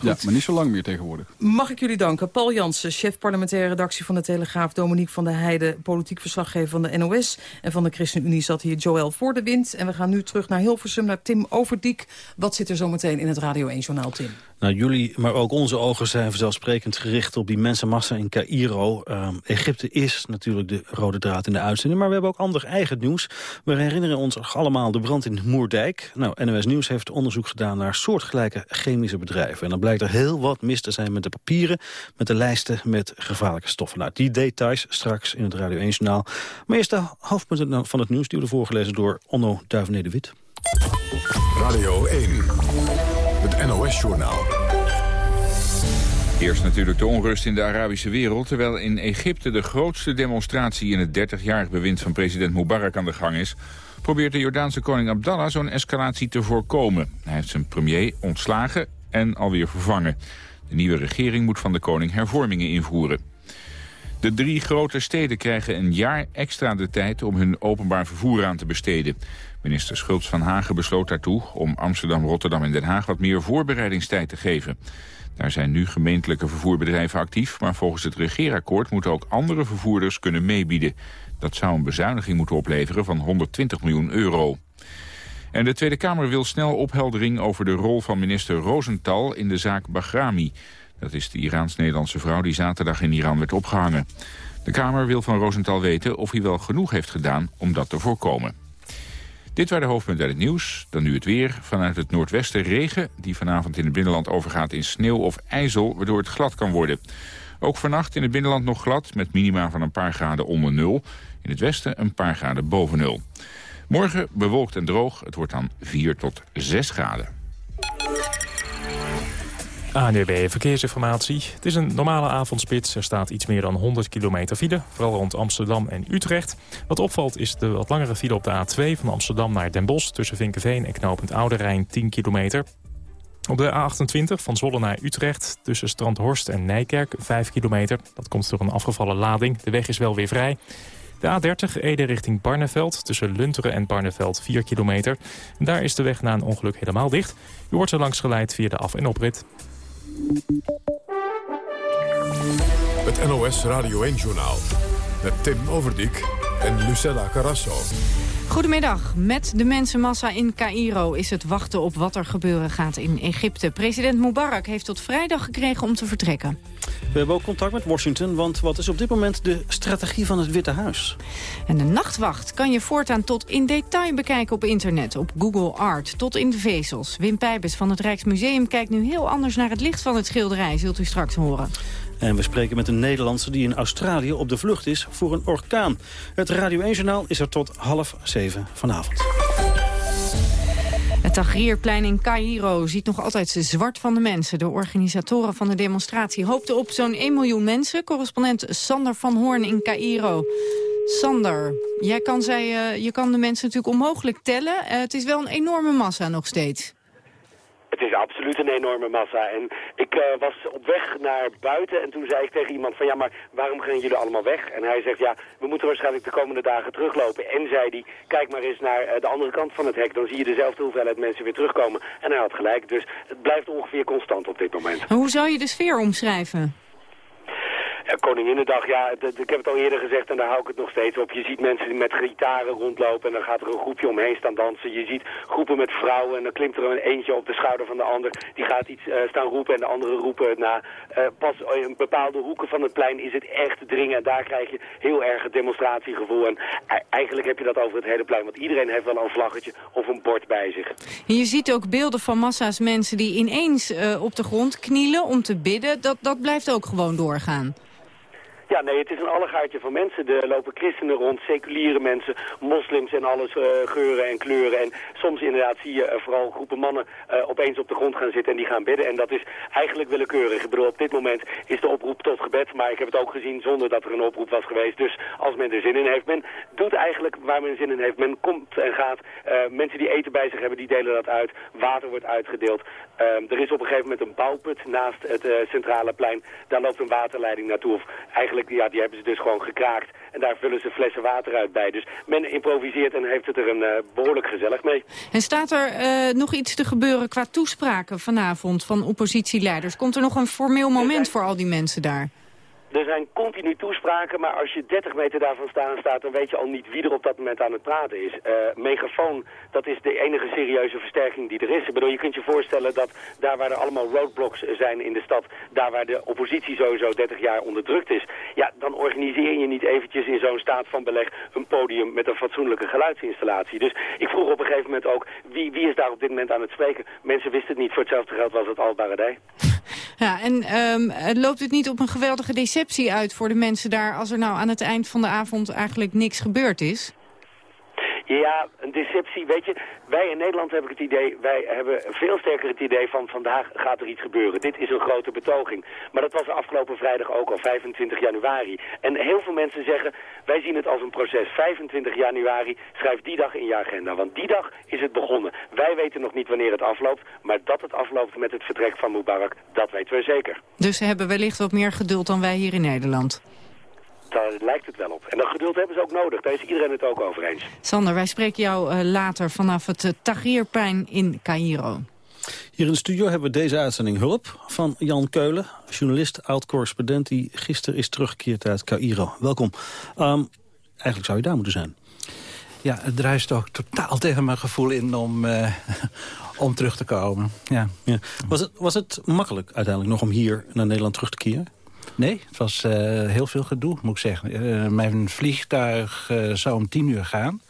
Ja, maar niet zo lang meer tegenwoordig. Mag ik jullie danken. Paul Jansen, chef parlementaire redactie van de Telegraaf. Dominique van der Heijden, politiek verslaggever van de NOS. En van de ChristenUnie zat hier Joël voor de wind. En we gaan nu terug naar Hilversum, naar Tim Overdiek. Wat zit er zometeen in het Radio 1-journaal, Tim? Nou, jullie, maar ook onze ogen zijn vanzelfsprekend gericht op die mensenmassa in Cairo. Uh, Egypte is natuurlijk de rode draad in de uitzending, maar we hebben ook ander eigen nieuws. We herinneren ons allemaal de brand in Moerdijk. Nou, NOS Nieuws heeft onderzoek gedaan naar soortgelijke chemische bedrijven. En dan blijkt er heel wat mis te zijn met de papieren, met de lijsten met gevaarlijke stoffen. Nou, die details straks in het Radio 1-journaal. Maar eerst de hoofdpunten van het nieuws, die worden voorgelezen door Onno Duivenede-Wit. Radio 1. NOS-journaal. Eerst natuurlijk de onrust in de Arabische wereld... terwijl in Egypte de grootste demonstratie in het 30-jarig bewind van president Mubarak aan de gang is... probeert de Jordaanse koning Abdallah zo'n escalatie te voorkomen. Hij heeft zijn premier ontslagen en alweer vervangen. De nieuwe regering moet van de koning hervormingen invoeren. De drie grote steden krijgen een jaar extra de tijd om hun openbaar vervoer aan te besteden. Minister Schultz van Hagen besloot daartoe om Amsterdam, Rotterdam en Den Haag wat meer voorbereidingstijd te geven. Daar zijn nu gemeentelijke vervoerbedrijven actief, maar volgens het regeerakkoord moeten ook andere vervoerders kunnen meebieden. Dat zou een bezuiniging moeten opleveren van 120 miljoen euro. En de Tweede Kamer wil snel opheldering over de rol van minister Rosenthal in de zaak Bahrami. Dat is de Iraans-Nederlandse vrouw die zaterdag in Iran werd opgehangen. De Kamer wil van Rosenthal weten of hij wel genoeg heeft gedaan om dat te voorkomen. Dit waren de hoofdpunten uit het nieuws. Dan nu het weer. Vanuit het noordwesten regen, die vanavond in het binnenland overgaat in sneeuw of ijzel, waardoor het glad kan worden. Ook vannacht in het binnenland nog glad, met minima van een paar graden onder nul. In het westen een paar graden boven nul. Morgen bewolkt en droog, het wordt dan 4 tot 6 graden. ANUB Verkeersinformatie. Het is een normale avondspits. Er staat iets meer dan 100 kilometer file, vooral rond Amsterdam en Utrecht. Wat opvalt is de wat langere file op de A2 van Amsterdam naar Den Bosch... tussen Vinkenveen en knooppunt Oude Rijn 10 kilometer. Op de A28 van Zwolle naar Utrecht tussen Strandhorst en Nijkerk 5 kilometer. Dat komt door een afgevallen lading. De weg is wel weer vrij. De A30 Ede richting Barneveld tussen Lunteren en Barneveld 4 kilometer. Daar is de weg na een ongeluk helemaal dicht. U wordt er langs geleid via de af- en oprit. Het NOS Radio 1-journaal met Tim Overdijk en Lucella Carrasso. Goedemiddag. Met de mensenmassa in Cairo is het wachten op wat er gebeuren gaat in Egypte. President Mubarak heeft tot vrijdag gekregen om te vertrekken. We hebben ook contact met Washington, want wat is op dit moment de strategie van het Witte Huis? En de nachtwacht kan je voortaan tot in detail bekijken op internet, op Google Art, tot in de vezels. Wim Pijbes van het Rijksmuseum kijkt nu heel anders naar het licht van het schilderij, zult u straks horen. En we spreken met een Nederlandse die in Australië op de vlucht is voor een orkaan. Het Radio 1-journaal is er tot half zeven vanavond. Het in Cairo ziet nog altijd zwart van de mensen. De organisatoren van de demonstratie hoopten op zo'n 1 miljoen mensen. Correspondent Sander van Hoorn in Cairo. Sander, jij kan, zij, uh, je kan de mensen natuurlijk onmogelijk tellen. Uh, het is wel een enorme massa nog steeds. Het is absoluut een enorme massa. En ik uh, was op weg naar buiten en toen zei ik tegen iemand van ja, maar waarom gaan jullie allemaal weg? En hij zegt ja, we moeten waarschijnlijk de komende dagen teruglopen. En zei hij, kijk maar eens naar uh, de andere kant van het hek, dan zie je dezelfde hoeveelheid mensen weer terugkomen. En hij had gelijk, dus het blijft ongeveer constant op dit moment. Hoe zou je de sfeer omschrijven? Koninginnedag, ja, ik heb het al eerder gezegd en daar hou ik het nog steeds op. Je ziet mensen met gitaren rondlopen en dan gaat er een groepje omheen staan dansen. Je ziet groepen met vrouwen en dan klimt er een eentje op de schouder van de ander. Die gaat iets uh, staan roepen en de andere roepen het na. Uh, pas in bepaalde hoeken van het plein is het echt dringen en daar krijg je heel erg het demonstratiegevoel. En eigenlijk heb je dat over het hele plein, want iedereen heeft wel een vlaggetje of een bord bij zich. En je ziet ook beelden van massa's mensen die ineens op de grond knielen om te bidden. Dat, dat blijft ook gewoon doorgaan. Ja, nee, het is een allegaartje van mensen. Er lopen christenen rond, seculiere mensen, moslims en alles, uh, geuren en kleuren. En soms inderdaad zie je uh, vooral groepen mannen uh, opeens op de grond gaan zitten en die gaan bidden. En dat is eigenlijk willekeurig. Ik bedoel, op dit moment is de oproep tot gebed, maar ik heb het ook gezien zonder dat er een oproep was geweest. Dus als men er zin in heeft, men doet eigenlijk waar men zin in heeft. Men komt en gaat. mensen die eten bij zich hebben, die delen dat uit. Water wordt uitgedeeld. er is op een gegeven moment een bouwput naast het centrale plein. Daar loopt een waterleiding naartoe. Of eigenlijk ja, die hebben ze dus gewoon gekraakt. En daar vullen ze flessen water uit bij. Dus men improviseert en heeft het er een uh, behoorlijk gezellig mee. En staat er uh, nog iets te gebeuren qua toespraken vanavond van oppositieleiders? Komt er nog een formeel moment voor al die mensen daar? Er zijn continu toespraken, maar als je 30 meter daarvan staan staat, dan weet je al niet wie er op dat moment aan het praten is. Uh, megafoon, dat is de enige serieuze versterking die er is. Ik bedoel, je kunt je voorstellen dat daar waar er allemaal roadblocks zijn in de stad, daar waar de oppositie sowieso 30 jaar onderdrukt is, ja, dan organiseer je niet eventjes in zo'n staat van beleg een podium met een fatsoenlijke geluidsinstallatie. Dus ik vroeg op een gegeven moment ook, wie, wie is daar op dit moment aan het spreken? Mensen wisten het niet, voor hetzelfde geld was het al baradij. Ja, en um, loopt het niet op een geweldige deceptie uit voor de mensen daar... als er nou aan het eind van de avond eigenlijk niks gebeurd is? Ja, een deceptie. Weet je, wij in Nederland heb ik het idee, wij hebben veel sterker het idee van vandaag gaat er iets gebeuren. Dit is een grote betoging. Maar dat was afgelopen vrijdag ook al, 25 januari. En heel veel mensen zeggen, wij zien het als een proces. 25 januari, schrijf die dag in je agenda. Want die dag is het begonnen. Wij weten nog niet wanneer het afloopt, maar dat het afloopt met het vertrek van Mubarak, dat weten we zeker. Dus ze hebben wellicht wat meer geduld dan wij hier in Nederland daar lijkt het wel op. En dat geduld hebben ze ook nodig. Daar is iedereen het ook over eens. Sander, wij spreken jou uh, later vanaf het uh, Tahrirplein in Cairo. Hier in de studio hebben we deze uitzending hulp van Jan Keulen, journalist, oud-correspondent... die gisteren is teruggekeerd uit Cairo. Welkom. Um, eigenlijk zou je daar moeten zijn. Ja, het druist ook totaal tegen mijn gevoel in om, uh, *laughs* om terug te komen. Ja. ja. Was, het, was het makkelijk uiteindelijk nog om hier naar Nederland terug te keren? Nee, het was uh, heel veel gedoe, moet ik zeggen. Uh, mijn vliegtuig uh, zou om tien uur gaan.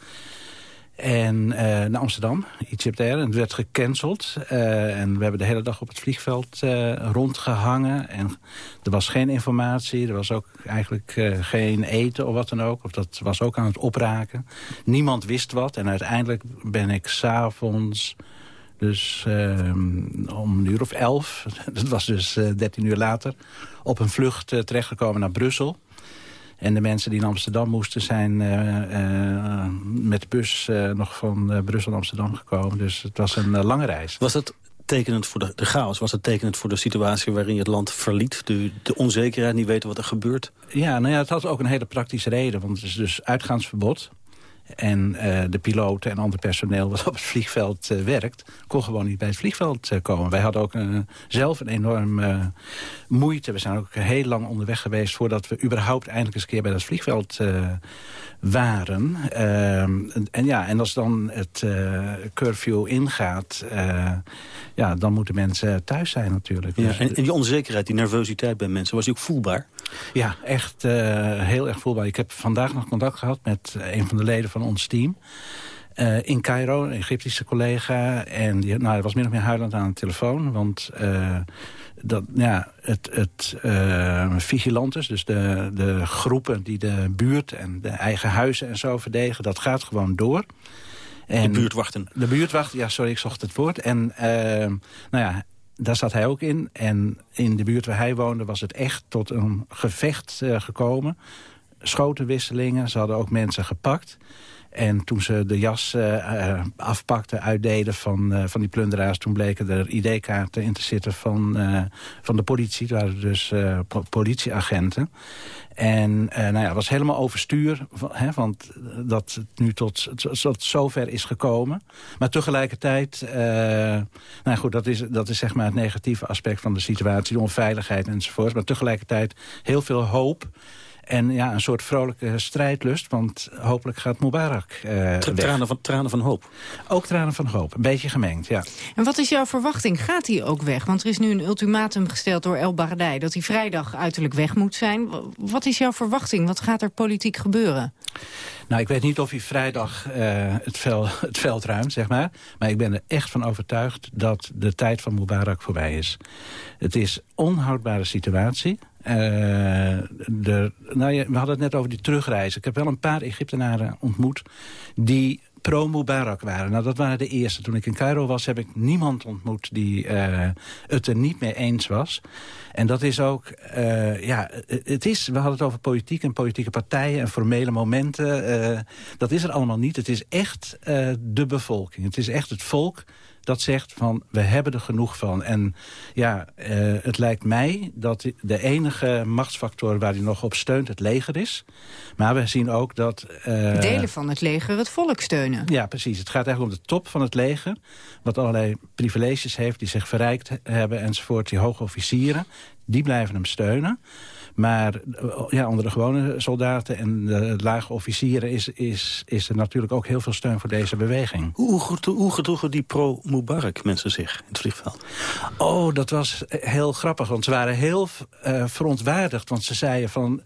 En naar Amsterdam, Egypte Air. En het werd gecanceld. en we hebben de hele dag op het vliegveld rondgehangen. En er was geen informatie. Er was ook eigenlijk geen eten of wat dan ook. Of dat was ook aan het opraken. Niemand wist wat. En uiteindelijk ben ik s'avonds... Dus om een uur of elf, *laughs* dat was dus dertien uur later op een vlucht uh, terechtgekomen naar Brussel. En de mensen die in Amsterdam moesten zijn uh, uh, met de bus nog van Brussel naar Amsterdam gekomen. Dus het was een lange reis. Was het tekenend voor de, de, chaos? Was het tekenend voor de situatie waarin je het land verliet? De, de onzekerheid, niet weten wat er gebeurt? Ja, nou ja, het had ook een hele praktische reden. Want het is dus uitgaansverbod. En uh, de piloten en ander personeel wat op het vliegveld uh, werkt... kon gewoon niet bij het vliegveld uh, komen. Wij hadden ook zelf een enorm moeite. We zijn ook heel lang onderweg geweest... voordat we überhaupt eindelijk eens een keer bij dat vliegveld waren. Ehm, en, ja, en als dan het curfew ingaat... ja, dan moeten mensen thuis zijn natuurlijk. Ja, dus en, en, die onzekerheid, die nervositeit bij mensen... was die ook voelbaar? Ja, echt heel erg voelbaar. Ik heb vandaag nog contact gehad met een van de leden van ons team. Uh, in Cairo, een Egyptische collega. En die nou, was min of meer huilend aan de telefoon. Want uh, dat, ja, het, het uh, vigilantes, dus de, de groepen die de buurt en de eigen huizen en zo verdedigen... dat gaat gewoon door. En de buurtwachten. De buurtwachten, ja, sorry, ik zocht het woord. En nou ja, daar zat hij ook in. En in de buurt waar hij woonde was het echt tot een gevecht gekomen schotenwisselingen. Ze hadden ook mensen gepakt. En toen ze de jas uh, afpakten, uitdeden van, uh, van die plunderaars... toen bleken er ID-kaarten in te zitten van, van de politie. Het waren dus politieagenten. En nou ja, het was helemaal overstuur, hè, want dat het nu tot, tot zover is gekomen. Maar tegelijkertijd, nou goed, dat is, dat is zeg maar het negatieve aspect van de situatie, de onveiligheid enzovoort. Maar tegelijkertijd heel veel hoop en ja, een soort vrolijke strijdlust, want hopelijk gaat Mubarak uh, tranen, van, tranen van hoop? Ook tranen van hoop, een beetje gemengd, ja. En wat is jouw verwachting? Gaat hij ook weg? Want er is nu een ultimatum gesteld door El Baradei... dat hij vrijdag uiterlijk weg moet zijn. Wat is jouw verwachting? Wat gaat er politiek gebeuren? Nou, ik weet niet of hij vrijdag uh, het, *laughs* het veld ruimt, zeg maar. Maar ik ben er echt van overtuigd dat de tijd van Mubarak voorbij is. Het is onhoudbare situatie. Uh, de, nou we hadden het net over die terugreizen. Ik heb wel een paar Egyptenaren ontmoet die pro-Mubarak waren. Nou, dat waren de eerste. Toen ik in Cairo was, heb ik niemand ontmoet die uh, het er niet mee eens was. En dat is ook, uh, ja, het is, we hadden het over politiek en politieke partijen en formele momenten. Uh, dat is er allemaal niet. Het is echt de bevolking. Het is echt het volk dat zegt van we hebben er genoeg van. En ja, uh, het lijkt mij dat de enige machtsfactor waar hij nog op steunt het leger is. Maar we zien ook dat... Uh, Delen van het leger het volk steunen. Ja, precies. Het gaat eigenlijk om de top van het leger. Wat allerlei privileges heeft, die zich verrijkt hebben enzovoort. Die hoge officieren, die blijven hem steunen. Maar ja, onder de gewone soldaten en de lage officieren... Is, is, is er natuurlijk ook heel veel steun voor deze beweging. Hoe, hoe gedroegen die pro-Mubarak mensen zich in het vliegveld? Oh, dat was heel grappig, want ze waren heel uh, verontwaardigd. Want ze zeiden van...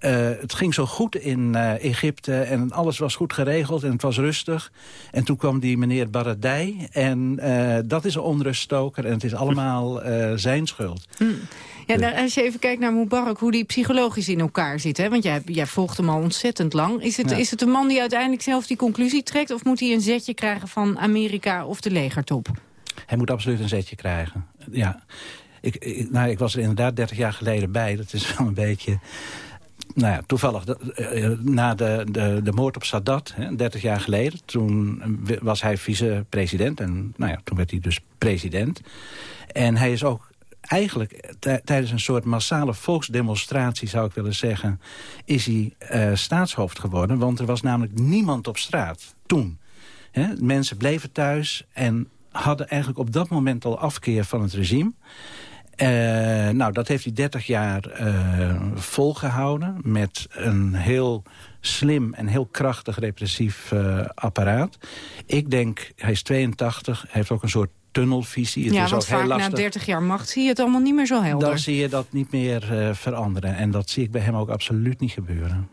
Uh, het ging zo goed in uh, Egypte en alles was goed geregeld en het was rustig. En toen kwam die meneer Baradei en uh, dat is een onruststoker en het is allemaal zijn schuld. Mm. Ja, nou, als je even kijkt naar Mubarak, hoe die psychologisch in elkaar zit. Hè? Want jij, jij volgt hem al ontzettend lang. Is het, is het een man die uiteindelijk zelf die conclusie trekt? Of moet hij een zetje krijgen van Amerika of de legertop? Hij moet absoluut een zetje krijgen, ja. Ik, ik, nou, ik was er inderdaad 30 jaar geleden bij. Dat is wel een beetje... Nou ja, toevallig, uh, na de, de, de moord op Sadat, hè, 30 jaar geleden... toen was hij vice-president en nou ja, toen werd hij dus president. En hij is ook eigenlijk tijdens een soort massale volksdemonstratie, zou ik willen zeggen... is hij uh, staatshoofd geworden, want er was namelijk niemand op straat toen. He, mensen bleven thuis en hadden eigenlijk op dat moment al afkeer van het regime... Uh, nou, dat heeft hij 30 jaar uh, volgehouden met een heel slim en heel krachtig repressief apparaat. Ik denk, hij is 82, heeft ook een soort tunnelvisie. Het ja, is want vaak na 30 jaar macht zie je het allemaal niet meer zo helder. Dan zie je dat niet meer uh, veranderen. En dat zie ik bij hem ook absoluut niet gebeuren.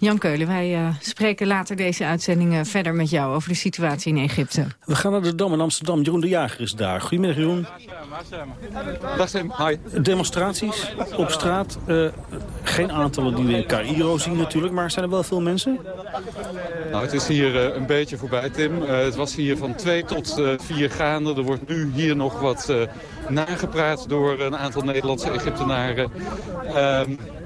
Jan Keulen, wij uh, spreken later deze uitzending uh, verder met jou over de situatie in Egypte. We gaan naar de Dam in Amsterdam. Jeroen de Jager is daar. Goedemiddag, Jeroen. Dag Tim, hi. Demonstraties op straat. Uh, geen aantallen die we in Cairo zien natuurlijk, maar zijn er wel veel mensen? Nou, het is hier een beetje voorbij, Tim. het was hier van twee tot vier gaande. Er wordt nu hier nog wat nagepraat door een aantal Nederlandse Egyptenaren.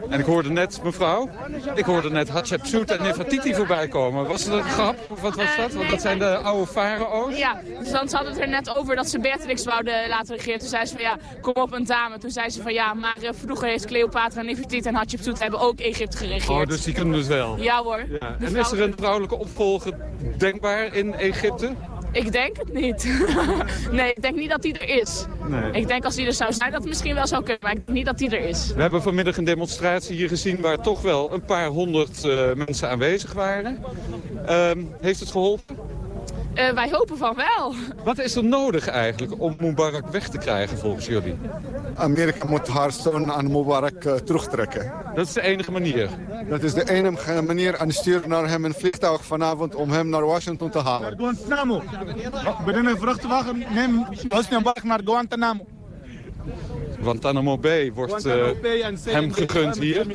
En ik hoorde net, mevrouw, ik hoorde net Hatshepsut en Nefertiti voorbij komen. Was het een grap? Of wat was dat? Want dat zijn de oude farao's. Ja, dus dan ze hadden het er net over dat ze Beatrix wouden laten regeren. Toen zei ze van ja, kom op een dame. Toen zei ze van ja, maar eh, vroeger heeft Cleopatra, Nefertiti en Hatshepsut hebben ook Egypte geregeerd. Oh, dus die kunnen dus wel? Ja hoor. Ja. En is er een vrouwelijke opvolger denkbaar in Egypte? Ik denk het niet. *laughs* nee, ik denk niet dat die er is. Nee. Ik denk als die er zou zijn dat het misschien wel zou kunnen, maar ik denk niet dat die er is. We hebben vanmiddag een demonstratie hier gezien waar toch wel een paar honderd uh, mensen aanwezig waren. Um, heeft het geholpen? Uh, wij hopen van wel. *laughs* Wat is er nodig eigenlijk om Mubarak weg te krijgen volgens jullie? Amerika moet haar steun aan Mubarak uh, terugtrekken. Dat is de enige manier? Dat is de enige manier en stuur naar hem een vliegtuig vanavond om hem naar Washington te halen. Guantanamo. Binnen een vrachtwagen neem Mubarak naar Guantanamo. Guantanamo Bay wordt uh, hem gegund hier.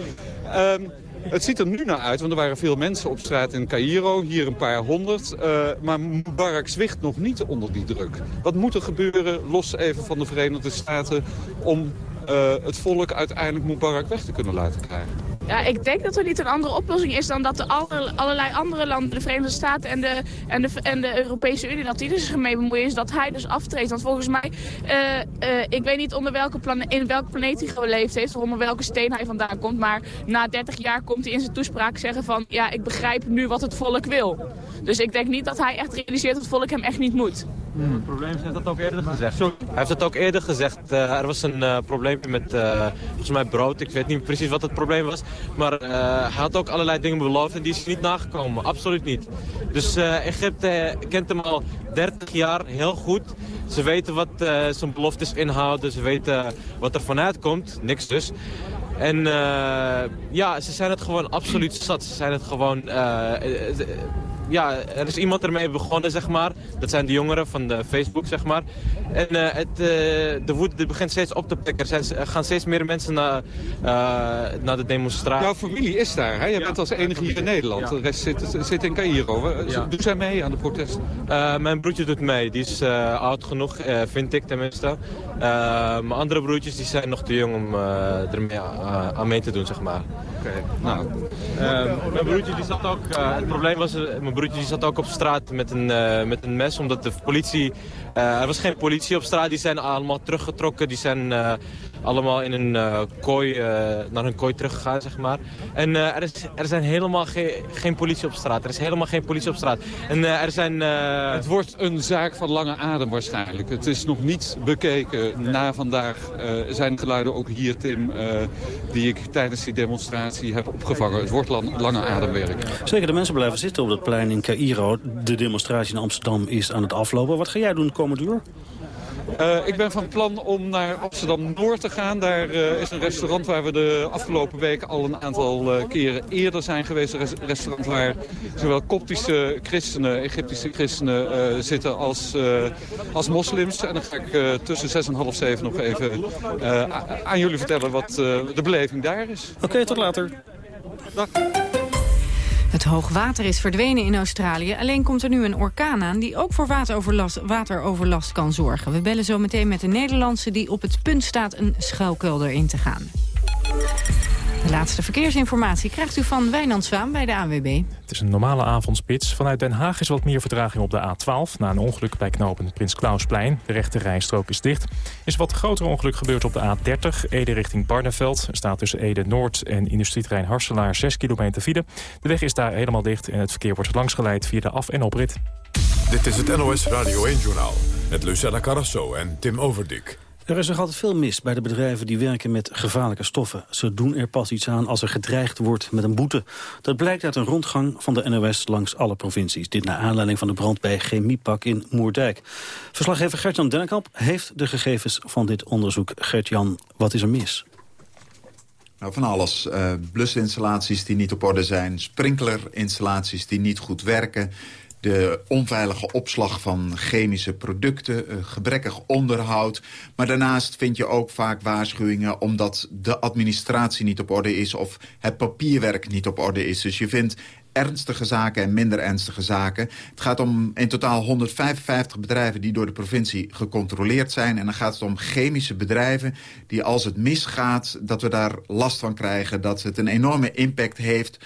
Um, het ziet er nu naar uit, want er waren veel mensen op straat in Cairo. Hier een paar honderd. Uh, maar Mubarak zwicht nog niet onder die druk. Wat moet er gebeuren, los even van de Verenigde Staten... om uh, het volk uiteindelijk Mubarak weg te kunnen laten krijgen? Ja, ik denk dat er niet een andere oplossing is dan dat de alle, allerlei andere landen, de Verenigde Staten en de, en de, en de Europese Unie, dat die er zich mee bemoeien, is dat hij dus aftreedt. Want volgens mij, uh, uh, ik weet niet onder welke in welke planeet hij geleefd heeft, of onder welke steen hij vandaan komt, maar na 30 jaar komt hij in zijn toespraak zeggen van, ja, ik begrijp nu wat het volk wil. Dus ik denk niet dat hij echt realiseert dat het volk hem echt niet moet. Hmm. Het probleem is, hij heeft dat ook eerder gezegd. Hij heeft het ook eerder gezegd. Uh, er was een uh, probleempje met, uh, volgens mij, brood. Ik weet niet precies wat het probleem was. Maar hij had ook allerlei dingen beloofd en die is niet nagekomen. Absoluut niet. Dus Egypte kent hem al 30 jaar heel goed. Ze weten wat zijn beloftes inhouden. Ze weten wat er vanuit komt. Niks dus. En ja, ze zijn het gewoon absoluut zat. Ze zijn het gewoon ja, er is iemand ermee begonnen, zeg maar. Dat zijn de jongeren van de Facebook, zeg maar. En uh, het, uh, de woede begint steeds op te pikken. Er gaan steeds meer mensen naar, naar de demonstratie. Jouw familie is daar, hè? Je ja. bent als enige hier in Nederland. Ja. De rest zit, zit in Cairo. Ja. Doet zij mee aan de protesten? mijn broertje doet mee. Die is oud genoeg, vind ik tenminste. mijn andere broertjes die zijn nog te jong om ermee aan mee te doen, zeg maar. Oké, okay. nou. mijn broertje die zat ook... het probleem was... Mijn broertje die zat ook op straat met een, uh, met een mes, omdat de politie... Uh, er was geen politie op straat, die zijn allemaal teruggetrokken. Die zijn uh, allemaal in een uh, kooi, uh, naar hun kooi teruggegaan, zeg maar. En uh, er, is, er zijn helemaal ge geen politie op straat. Er is helemaal geen politie op straat. En er zijn... Het wordt een zaak van lange adem waarschijnlijk. Het is nog niet bekeken. Na vandaag zijn geluiden ook hier, Tim, die ik tijdens die demonstratie heb opgevangen. Het wordt lang, lange ademwerk. Zeker, de mensen blijven zitten op dat plein in Cairo. De demonstratie in Amsterdam is aan het aflopen. Wat ga jij doen de komende uur? Uh, ik ben van plan om naar Amsterdam-Noord te gaan. Daar uh, is een restaurant waar we de afgelopen weken al een aantal uh, keren eerder zijn geweest. Een restaurant waar zowel koptische christenen, Egyptische christenen zitten als, als moslims. En dan ga ik tussen zes en half zeven nog even aan jullie vertellen wat de beleving daar is. Oké, okay, tot later. Dag. Het hoogwater is verdwenen in Australië. Alleen komt er nu een orkaan aan die ook voor wateroverlast, wateroverlast kan zorgen. We bellen zo meteen met de Nederlandse die op het punt staat een schuilkelder in te gaan. De laatste verkeersinformatie krijgt u van Wijnand Zwaan bij de ANWB. Het is een normale avondspits. Vanuit Den Haag is wat meer vertraging op de A12... na een ongeluk bij knopen Prins Klausplein. De rechte rijstrook is dicht. is wat groter ongeluk gebeurd op de A30, Ede richting Barneveld. Er staat tussen Ede Noord en industrieterrein Harselaar 6 kilometer file. De weg is daar helemaal dicht en het verkeer wordt langsgeleid via de af- en oprit. Dit is het NOS Radio 1-journaal met Lucella Carrasso en Tim Overdik. Er is nog altijd veel mis bij de bedrijven die werken met gevaarlijke stoffen. Ze doen er pas iets aan als er gedreigd wordt met een boete. Dat blijkt uit een rondgang van de NOS langs alle provincies. Dit naar aanleiding van de brand bij Chemiepak in Moerdijk. Verslaggever Gert-Jan Dennekamp heeft de gegevens van dit onderzoek. Gert-Jan, wat is er mis? Nou, van alles. Uh, blusinstallaties die niet op orde zijn, sprinklerinstallaties die niet goed werken de onveilige opslag van chemische producten, eh, gebrekkig onderhoud. Maar daarnaast vind je ook vaak waarschuwingen omdat de administratie niet op orde is... of het papierwerk niet op orde is. Dus je vindt ernstige zaken en minder ernstige zaken. Het gaat om in totaal 155 bedrijven die door de provincie gecontroleerd zijn. En dan gaat het om chemische bedrijven die als het misgaat... dat we daar last van krijgen, dat het een enorme impact heeft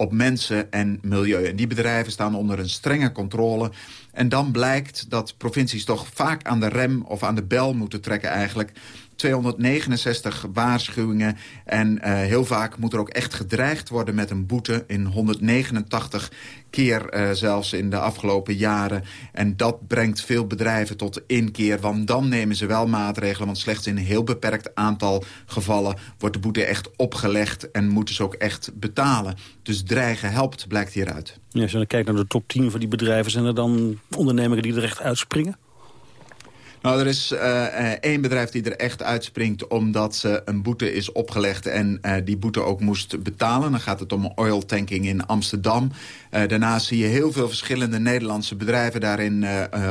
op mensen en milieu. En die bedrijven staan onder een strenge controle. En dan blijkt dat provincies toch vaak aan de rem of aan de bel moeten trekken eigenlijk. 269 waarschuwingen. En uh, heel vaak moet er ook echt gedreigd worden met een boete... in 189 keer uh, zelfs in de afgelopen jaren. En dat brengt veel bedrijven tot inkeer. Want dan nemen ze wel maatregelen. Want slechts in een heel beperkt aantal gevallen... wordt de boete echt opgelegd en moeten ze ook echt betalen. Dus dreigen helpt, blijkt hieruit. Ja, als je dan kijkt naar de top 10 van die bedrijven... zijn er dan ondernemingen die er echt uitspringen? Nou, er is uh, één bedrijf die er echt uitspringt... omdat ze een boete is opgelegd en uh, die boete ook moest betalen. Dan gaat het om oil tanking in Amsterdam. Uh, daarnaast zie je heel veel verschillende Nederlandse bedrijven daarin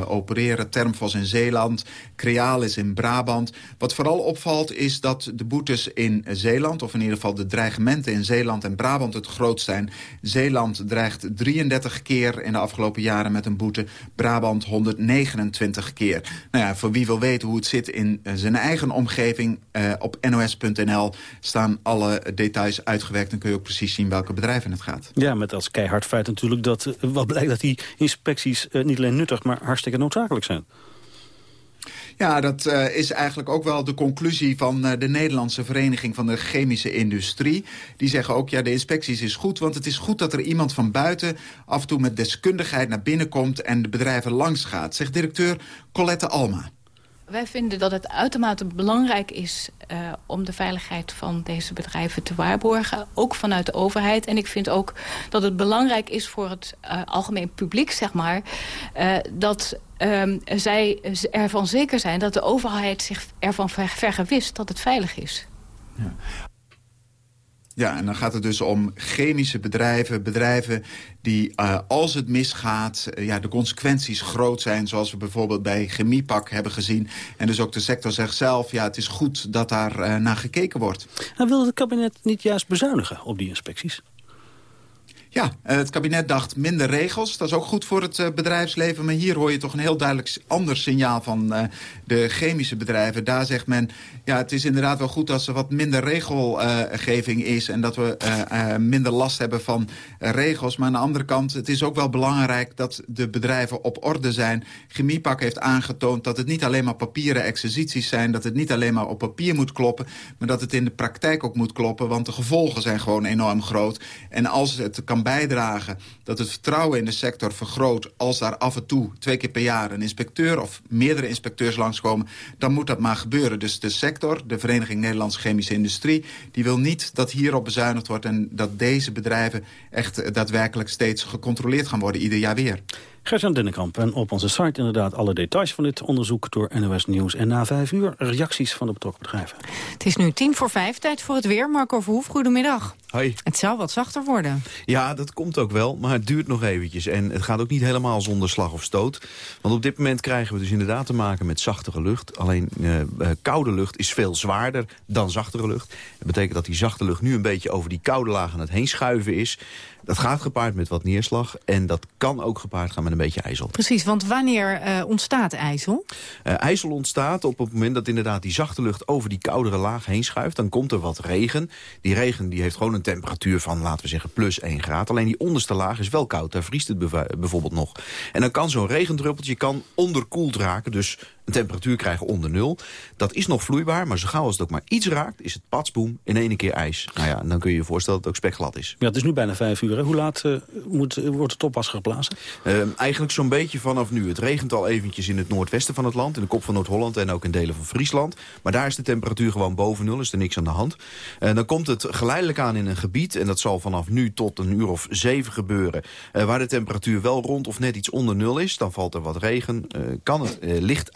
opereren. Termfos in Zeeland, Crealis in Brabant. Wat vooral opvalt is dat de boetes in Zeeland... of in ieder geval de dreigementen in Zeeland en Brabant het grootst zijn. Zeeland dreigt 33 keer in de afgelopen jaren met een boete. Brabant 129 keer. Nou ja, voor wie wil weten hoe het zit in zijn eigen omgeving... op nos.nl staan alle details uitgewerkt. Dan kun je ook precies zien welke bedrijven het gaat. Ja, met als keihard feit natuurlijk dat wat blijkt dat die inspecties niet alleen nuttig... maar hartstikke noodzakelijk zijn. Ja, dat uh, is eigenlijk ook wel de conclusie van uh, de Nederlandse Vereniging van de Chemische Industrie. Die zeggen ook, ja, de inspecties is goed, want het is goed dat er iemand van buiten af en toe met deskundigheid naar binnen komt en de bedrijven langs gaat, zegt directeur Colette Alma. Wij vinden dat het uitermate belangrijk is uh, om de veiligheid van deze bedrijven te waarborgen. Ook vanuit de overheid. En ik vind ook dat het belangrijk is voor het uh, algemeen publiek, zeg maar... Uh, dat um, zij ervan zeker zijn dat de overheid zich ervan vergewist dat het veilig is. Ja. Ja, en dan gaat het dus om chemische bedrijven. Bedrijven die, uh, als het misgaat, uh, ja, de consequenties groot zijn... zoals we bijvoorbeeld bij Chemiepak hebben gezien. En dus ook de sector zegt zelf, ja, het is goed dat daar uh, naar gekeken wordt. En wil het kabinet niet juist bezuinigen op die inspecties? Ja, het kabinet dacht minder regels. Dat is ook goed voor het bedrijfsleven. Maar hier hoor je toch een heel duidelijk ander signaal van uh, de chemische bedrijven. Daar zegt men, ja, het is inderdaad wel goed als er wat minder regelgeving is... en dat we minder last hebben van regels. Maar aan de andere kant, het is ook wel belangrijk dat de bedrijven op orde zijn. Chemiepak heeft aangetoond dat het niet alleen maar papieren exercities zijn... dat het niet alleen maar op papier moet kloppen... maar dat het in de praktijk ook moet kloppen. Want de gevolgen zijn gewoon enorm groot. En als het kan bijdragen dat het vertrouwen in de sector vergroot... als daar af en toe twee keer per jaar een inspecteur of meerdere inspecteurs langskomen... dan moet dat maar gebeuren. Dus de sector, de Vereniging Nederlandse Chemische Industrie... die wil niet dat hierop bezuinigd wordt... en dat deze bedrijven echt daadwerkelijk steeds gecontroleerd gaan worden, ieder jaar weer. Gertjan Dennekamp. En op onze site inderdaad alle details van dit onderzoek door NOS Nieuws. En na vijf uur reacties van de betrokken bedrijven. Het is nu tien voor vijf, tijd voor het weer. Marco Verhoef, goedemiddag. Hoi. Het zou wat zachter worden. Ja, dat komt ook wel, maar het duurt nog eventjes. En het gaat ook niet helemaal zonder slag of stoot. Want op dit moment krijgen we dus inderdaad te maken met zachtere lucht. Alleen uh, koude lucht is veel zwaarder dan zachtere lucht. Dat betekent dat die zachte lucht nu een beetje over die koude laag aan het heen schuiven is. Dat gaat gepaard met wat neerslag. En dat kan ook gepaard gaan met een beetje ijzel. Precies, want wanneer uh, ontstaat ijzel? Uh, ijzel ontstaat op het moment dat inderdaad die zachte lucht over die koudere laag heen schuift. Dan komt er wat regen. Die regen die heeft gewoon een temperatuur van, laten we zeggen, plus 1 graad. Alleen die onderste laag is wel koud. Daar vriest het bijvoorbeeld nog. En dan kan zo'n regendruppeltje kan onderkoeld raken. Dus een temperatuur krijgen onder nul. Dat is nog vloeibaar, maar zo gauw als het ook maar iets raakt... is het patsboom in één keer ijs. Nou ja, dan kun je je voorstellen dat het ook spekglad is. Ja, het is nu bijna vijf uur. Hè? Hoe laat uh, moet, wordt het oppas geblazen? Uh, eigenlijk zo'n beetje vanaf nu. Het regent al eventjes in het noordwesten van het land. In de kop van Noord-Holland en ook in delen van Friesland. Maar daar is de temperatuur gewoon boven nul. Is er niks aan de hand. Uh, dan komt het geleidelijk aan in een gebied. En dat zal vanaf nu tot een uur of zeven gebeuren. Waar de temperatuur wel rond of net iets onder nul is. Dan valt er wat regen. Kan het licht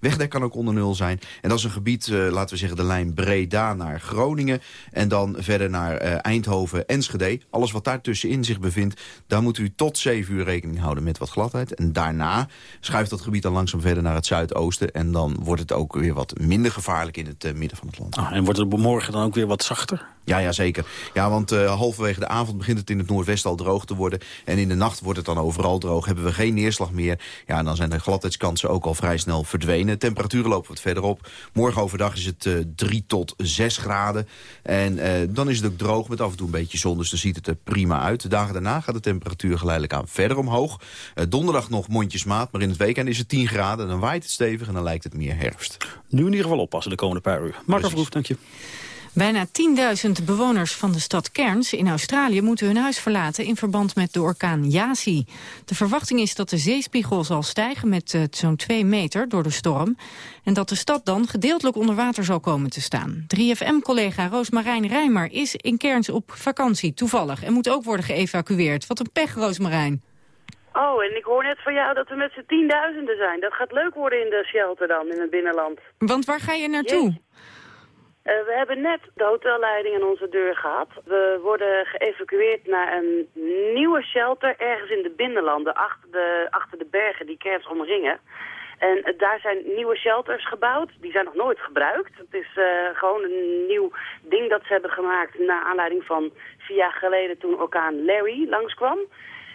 Wegdek kan ook onder nul zijn. En dat is een gebied, uh, laten we zeggen, de lijn Breda naar Groningen. En dan verder naar uh, Eindhoven, Enschede. Alles wat daar tussenin zich bevindt, daar moet u tot 7 uur rekening houden met wat gladheid. En daarna schuift dat gebied dan langzaam verder naar het zuidoosten. En dan wordt het ook weer wat minder gevaarlijk in het uh, midden van het land. Ah, en wordt het morgen dan ook weer wat zachter? Ja, ja zeker. Ja, want halverwege de avond begint het in het noordwesten al droog te worden. En in de nacht wordt het dan overal droog. Hebben we geen neerslag meer. Ja, dan zijn de gladheidskansen ook al vrij snel verdwenen. Temperaturen lopen wat verder op. Morgen overdag is het uh, 3 tot 6 graden. En uh, dan is het ook droog met af en toe een beetje zon. Dus dan ziet het er prima uit. De dagen daarna gaat de temperatuur geleidelijk aan verder omhoog. Uh, donderdag nog mondjesmaat, maar in het weekend is het 10 graden. Dan waait het stevig en dan lijkt het meer herfst. Nu in ieder geval oppassen de komende paar uur. Marco Vroeg, dank je. Bijna 10.000 bewoners van de stad Cairns in Australië moeten hun huis verlaten in verband met de orkaan Yasi. De verwachting is dat de zeespiegel zal stijgen met uh, zo'n 2 meter door de storm en dat de stad dan gedeeltelijk onder water zal komen te staan. 3FM-collega Roosmarijn Rijmer is in Cairns op vakantie, toevallig, en moet ook worden geëvacueerd. Wat een pech, Roosmarijn. Oh, en ik hoor net van jou dat we met z'n tienduizenden zijn. Dat gaat leuk worden in de shelter dan, in het binnenland. Want waar ga je naartoe? Uh, we hebben net de hotelleiding aan onze deur gehad. We worden geëvacueerd naar een nieuwe shelter ergens in de binnenlanden, achter de, achter de bergen die Cairns omringen. En uh, daar zijn nieuwe shelters gebouwd. Die zijn nog nooit gebruikt. Het is uh, gewoon een nieuw ding dat ze hebben gemaakt... naar aanleiding van vier jaar geleden toen orkaan Larry langskwam.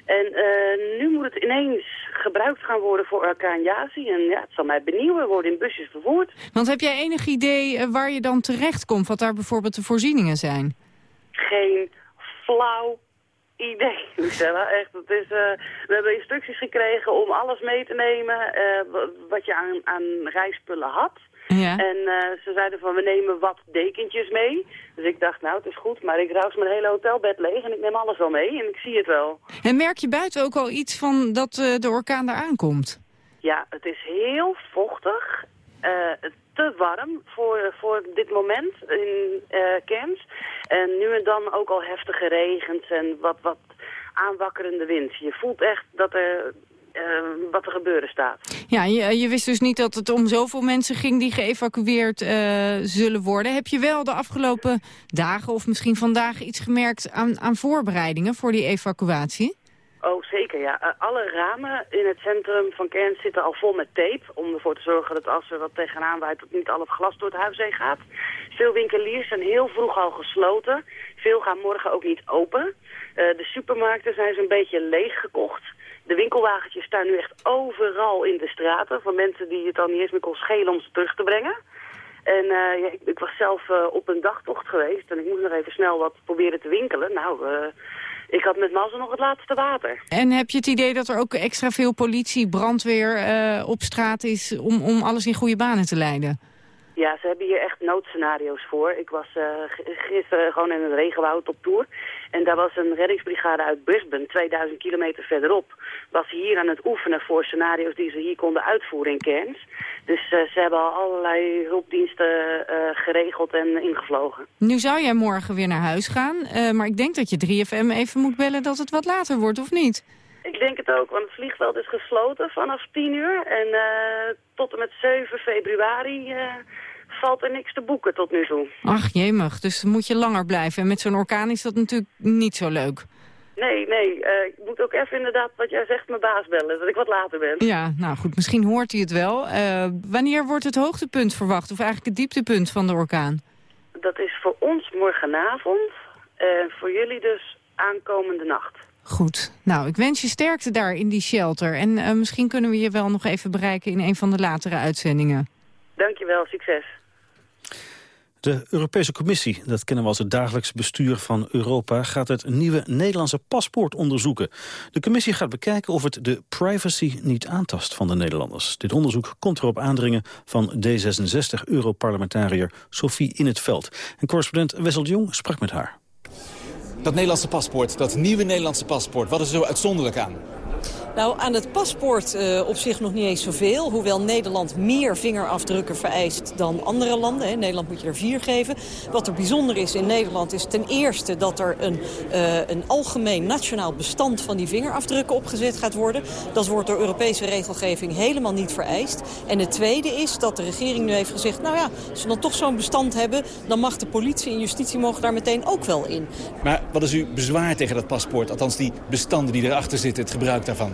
En uh, nu moet het ineens gebruikt gaan worden voor orkaan Yasi. En ja, het zal mij benieuwen, worden in busjes vervoerd. Want heb jij enig idee waar je dan terecht komt? Wat daar bijvoorbeeld de voorzieningen zijn? Geen flauw idee, *laughs* Lucella. Echt, het is, uh, we hebben instructies gekregen om alles mee te nemen uh, wat je aan, aan rijspullen had. Ja. En uh, ze zeiden van, we nemen wat dekentjes mee. Dus ik dacht, nou, het is goed, maar ik ruis mijn hele hotelbed leeg en ik neem alles wel mee en ik zie het wel. En merk je buiten ook al iets van dat uh, de orkaan daar aankomt? Ja, het is heel vochtig, uh, te warm voor, voor dit moment in uh, Cairns. En nu en dan ook al heftige regens en wat, wat aanwakkerende wind. Je voelt echt dat er uh, wat er gebeuren staat. Ja, je, je, wist dus niet dat het om zoveel mensen ging die geëvacueerd uh, zullen worden. Heb je wel de afgelopen dagen of misschien vandaag iets gemerkt aan, aan voorbereidingen voor die evacuatie? Oh, zeker, ja. Uh, alle ramen in het centrum van Cairns zitten al vol met tape... om ervoor te zorgen dat als er wat tegenaan waait... dat niet al het glas door het huis heen gaat. Veel winkeliers zijn heel vroeg al gesloten. Veel gaan morgen ook niet open. Uh, de supermarkten zijn zo'n beetje leeg gekocht. De winkelwagentjes staan nu echt overal in de straten... van mensen die het dan niet eens meer kon schelen om ze terug te brengen. En uh, ja, ik, ik, was zelf uh, op een dagtocht geweest en ik moest nog even snel wat proberen te winkelen. Nou, ik had met mazzel nog het laatste water. En heb je het idee dat er ook extra veel politie, brandweer op straat is om, om alles in goede banen te leiden? Ja, ze hebben hier echt noodscenario's voor. Ik was uh, gisteren gewoon in een regenwoud op tour. En daar was een reddingsbrigade uit Brisbane, 2000 kilometer verderop. Was hier aan het oefenen voor scenario's die ze hier konden uitvoeren in Cairns. Dus uh, ze hebben al allerlei hulpdiensten uh, geregeld en ingevlogen. Nu zou jij morgen weer naar huis gaan. maar ik denk dat je 3FM even moet bellen dat het wat later wordt, of niet? Ik denk het ook, want het vliegveld is gesloten vanaf 10 uur. En uh, tot en met 7 februari uh, valt er niks te boeken tot nu toe. Ach, jemig. Dus moet je langer blijven. En met zo'n orkaan is dat natuurlijk niet zo leuk. Nee, nee. Uh, ik moet ook even inderdaad, wat jij zegt, mijn baas bellen. Dat ik wat later ben. Ja, nou goed. Misschien hoort hij het wel. wanneer wordt het hoogtepunt verwacht? Of eigenlijk het dieptepunt van de orkaan? Dat is voor ons morgenavond. En voor jullie dus aankomende nacht. Goed. Nou, ik wens je sterkte daar in die shelter. En uh, misschien kunnen we je wel nog even bereiken in een van de latere uitzendingen. Dankjewel, succes. De Europese Commissie, dat kennen we als het dagelijks bestuur van Europa... gaat het nieuwe Nederlandse paspoort onderzoeken. De commissie gaat bekijken of het de privacy niet aantast van de Nederlanders. Dit onderzoek komt erop aandringen van D66-europarlementariër Sophie In het Veld. En correspondent Wessel Jong sprak met haar. Dat Nederlandse paspoort, dat nieuwe Nederlandse paspoort, wat is er zo uitzonderlijk aan? Nou, aan het paspoort uh, op zich nog niet eens zoveel. Hoewel Nederland meer vingerafdrukken vereist dan andere landen. Nederland moet je er vier geven. Wat er bijzonder is in Nederland is ten eerste dat er een, uh, een algemeen nationaal bestand van die vingerafdrukken opgezet gaat worden. Dat wordt door Europese regelgeving helemaal niet vereist. En het tweede is dat de regering nu heeft gezegd... nou ja, als we dan toch zo'n bestand hebben... dan mag de politie en justitie mogen daar meteen ook wel in. Maar wat is uw bezwaar tegen dat paspoort? Althans die bestanden die erachter zitten, het gebruik daarvan?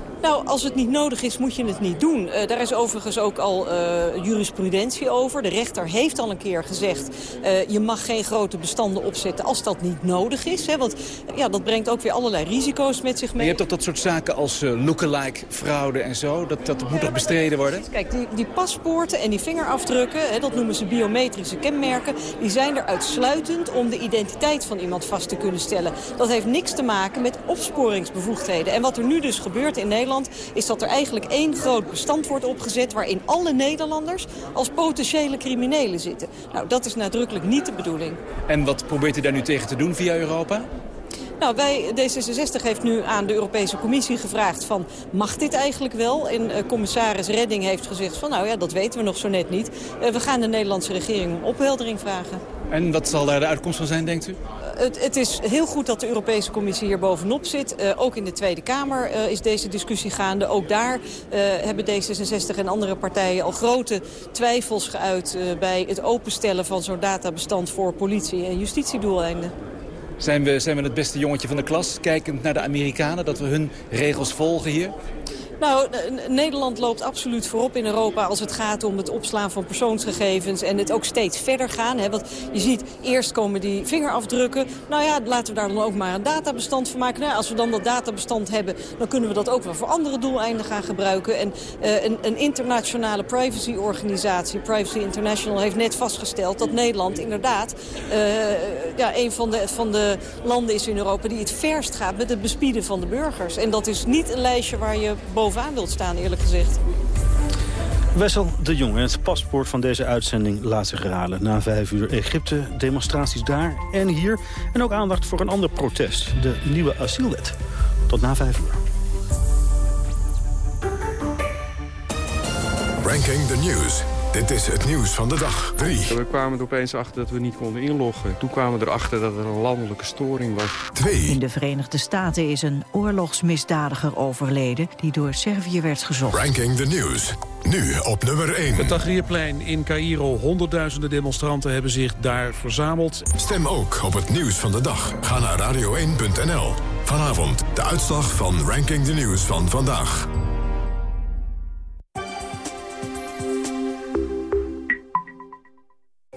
Nou, als het niet nodig is, moet je het niet doen. Uh, daar is overigens ook al uh, jurisprudentie over. De rechter heeft al een keer gezegd... Uh, je mag geen grote bestanden opzetten als dat niet nodig is. Hè, want ja, dat brengt ook weer allerlei risico's met zich mee. Maar je hebt toch dat soort zaken als lookalike, fraude en zo? Dat, dat moet toch bestreden worden? Kijk, die, die paspoorten en die vingerafdrukken... Hè, dat noemen ze biometrische kenmerken... die zijn er uitsluitend om de identiteit van iemand vast te kunnen stellen. Dat heeft niks te maken met opsporingsbevoegdheden. En wat er nu dus gebeurt in Nederland is dat er eigenlijk één groot bestand wordt opgezet... waarin alle Nederlanders als potentiële criminelen zitten. Nou, dat is nadrukkelijk niet de bedoeling. En wat probeert u daar nu tegen te doen via Europa? Nou, wij, D66 heeft nu aan de Europese Commissie gevraagd van... mag dit eigenlijk wel? En uh, commissaris Redding heeft gezegd van... nou ja, dat weten we nog zo net niet. Uh, we gaan de Nederlandse regering om opheldering vragen. En wat zal daar de uitkomst van zijn, denkt u? Het, het, is heel goed dat de Europese Commissie hier bovenop zit. Uh, ook in de Tweede Kamer uh, is deze discussie gaande. Ook daar uh, hebben D66 en andere partijen al grote twijfels geuit... bij het openstellen van zo'n databestand voor politie- en justitiedoeleinden. Zijn we, zijn we het beste jongetje van de klas, kijkend naar de Amerikanen... dat we hun regels volgen hier? Nou, Nederland loopt absoluut voorop in Europa als het gaat om het opslaan van persoonsgegevens en het ook steeds verder gaan. Hè? Want je ziet, eerst komen die vingerafdrukken. Nou ja, laten we daar dan ook maar een databestand van maken. Nou, als we dan dat databestand hebben, dan kunnen we dat ook wel voor andere doeleinden gaan gebruiken. En uh, een, een internationale privacyorganisatie, Privacy International, heeft net vastgesteld dat Nederland inderdaad uh, ja, een van de, van de landen is in Europa die het verst gaat met het bespieden van de burgers. En dat is niet een lijstje waar je bovenaan wilt staan, eerlijk gezegd. Wessel de Jong en het paspoort van deze uitzending laat zich raden. Na vijf uur Egypte, demonstraties daar en hier. En ook aandacht voor een ander protest, de nieuwe asielwet. Tot na vijf uur. Ranking the News. Dit is het nieuws van de dag. 3. We kwamen er opeens achter dat we niet konden inloggen. Toen kwamen we erachter dat er een landelijke storing was. 2. In de Verenigde Staten is een oorlogsmisdadiger overleden... die door Servië werd gezocht. Ranking the News. Nu op nummer 1. Het Tahrirplein in Cairo. Honderdduizenden demonstranten hebben zich daar verzameld. Stem ook op het nieuws van de dag. Ga naar radio1.nl. Vanavond de uitslag van Ranking the News van vandaag.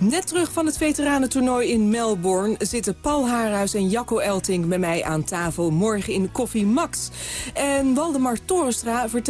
Net terug van het veteranentoernooi in Melbourne... zitten Paul Haarhuis en Jacco Elting bij mij aan tafel... morgen in Koffie Max. En Waldemar Torenstra vertelt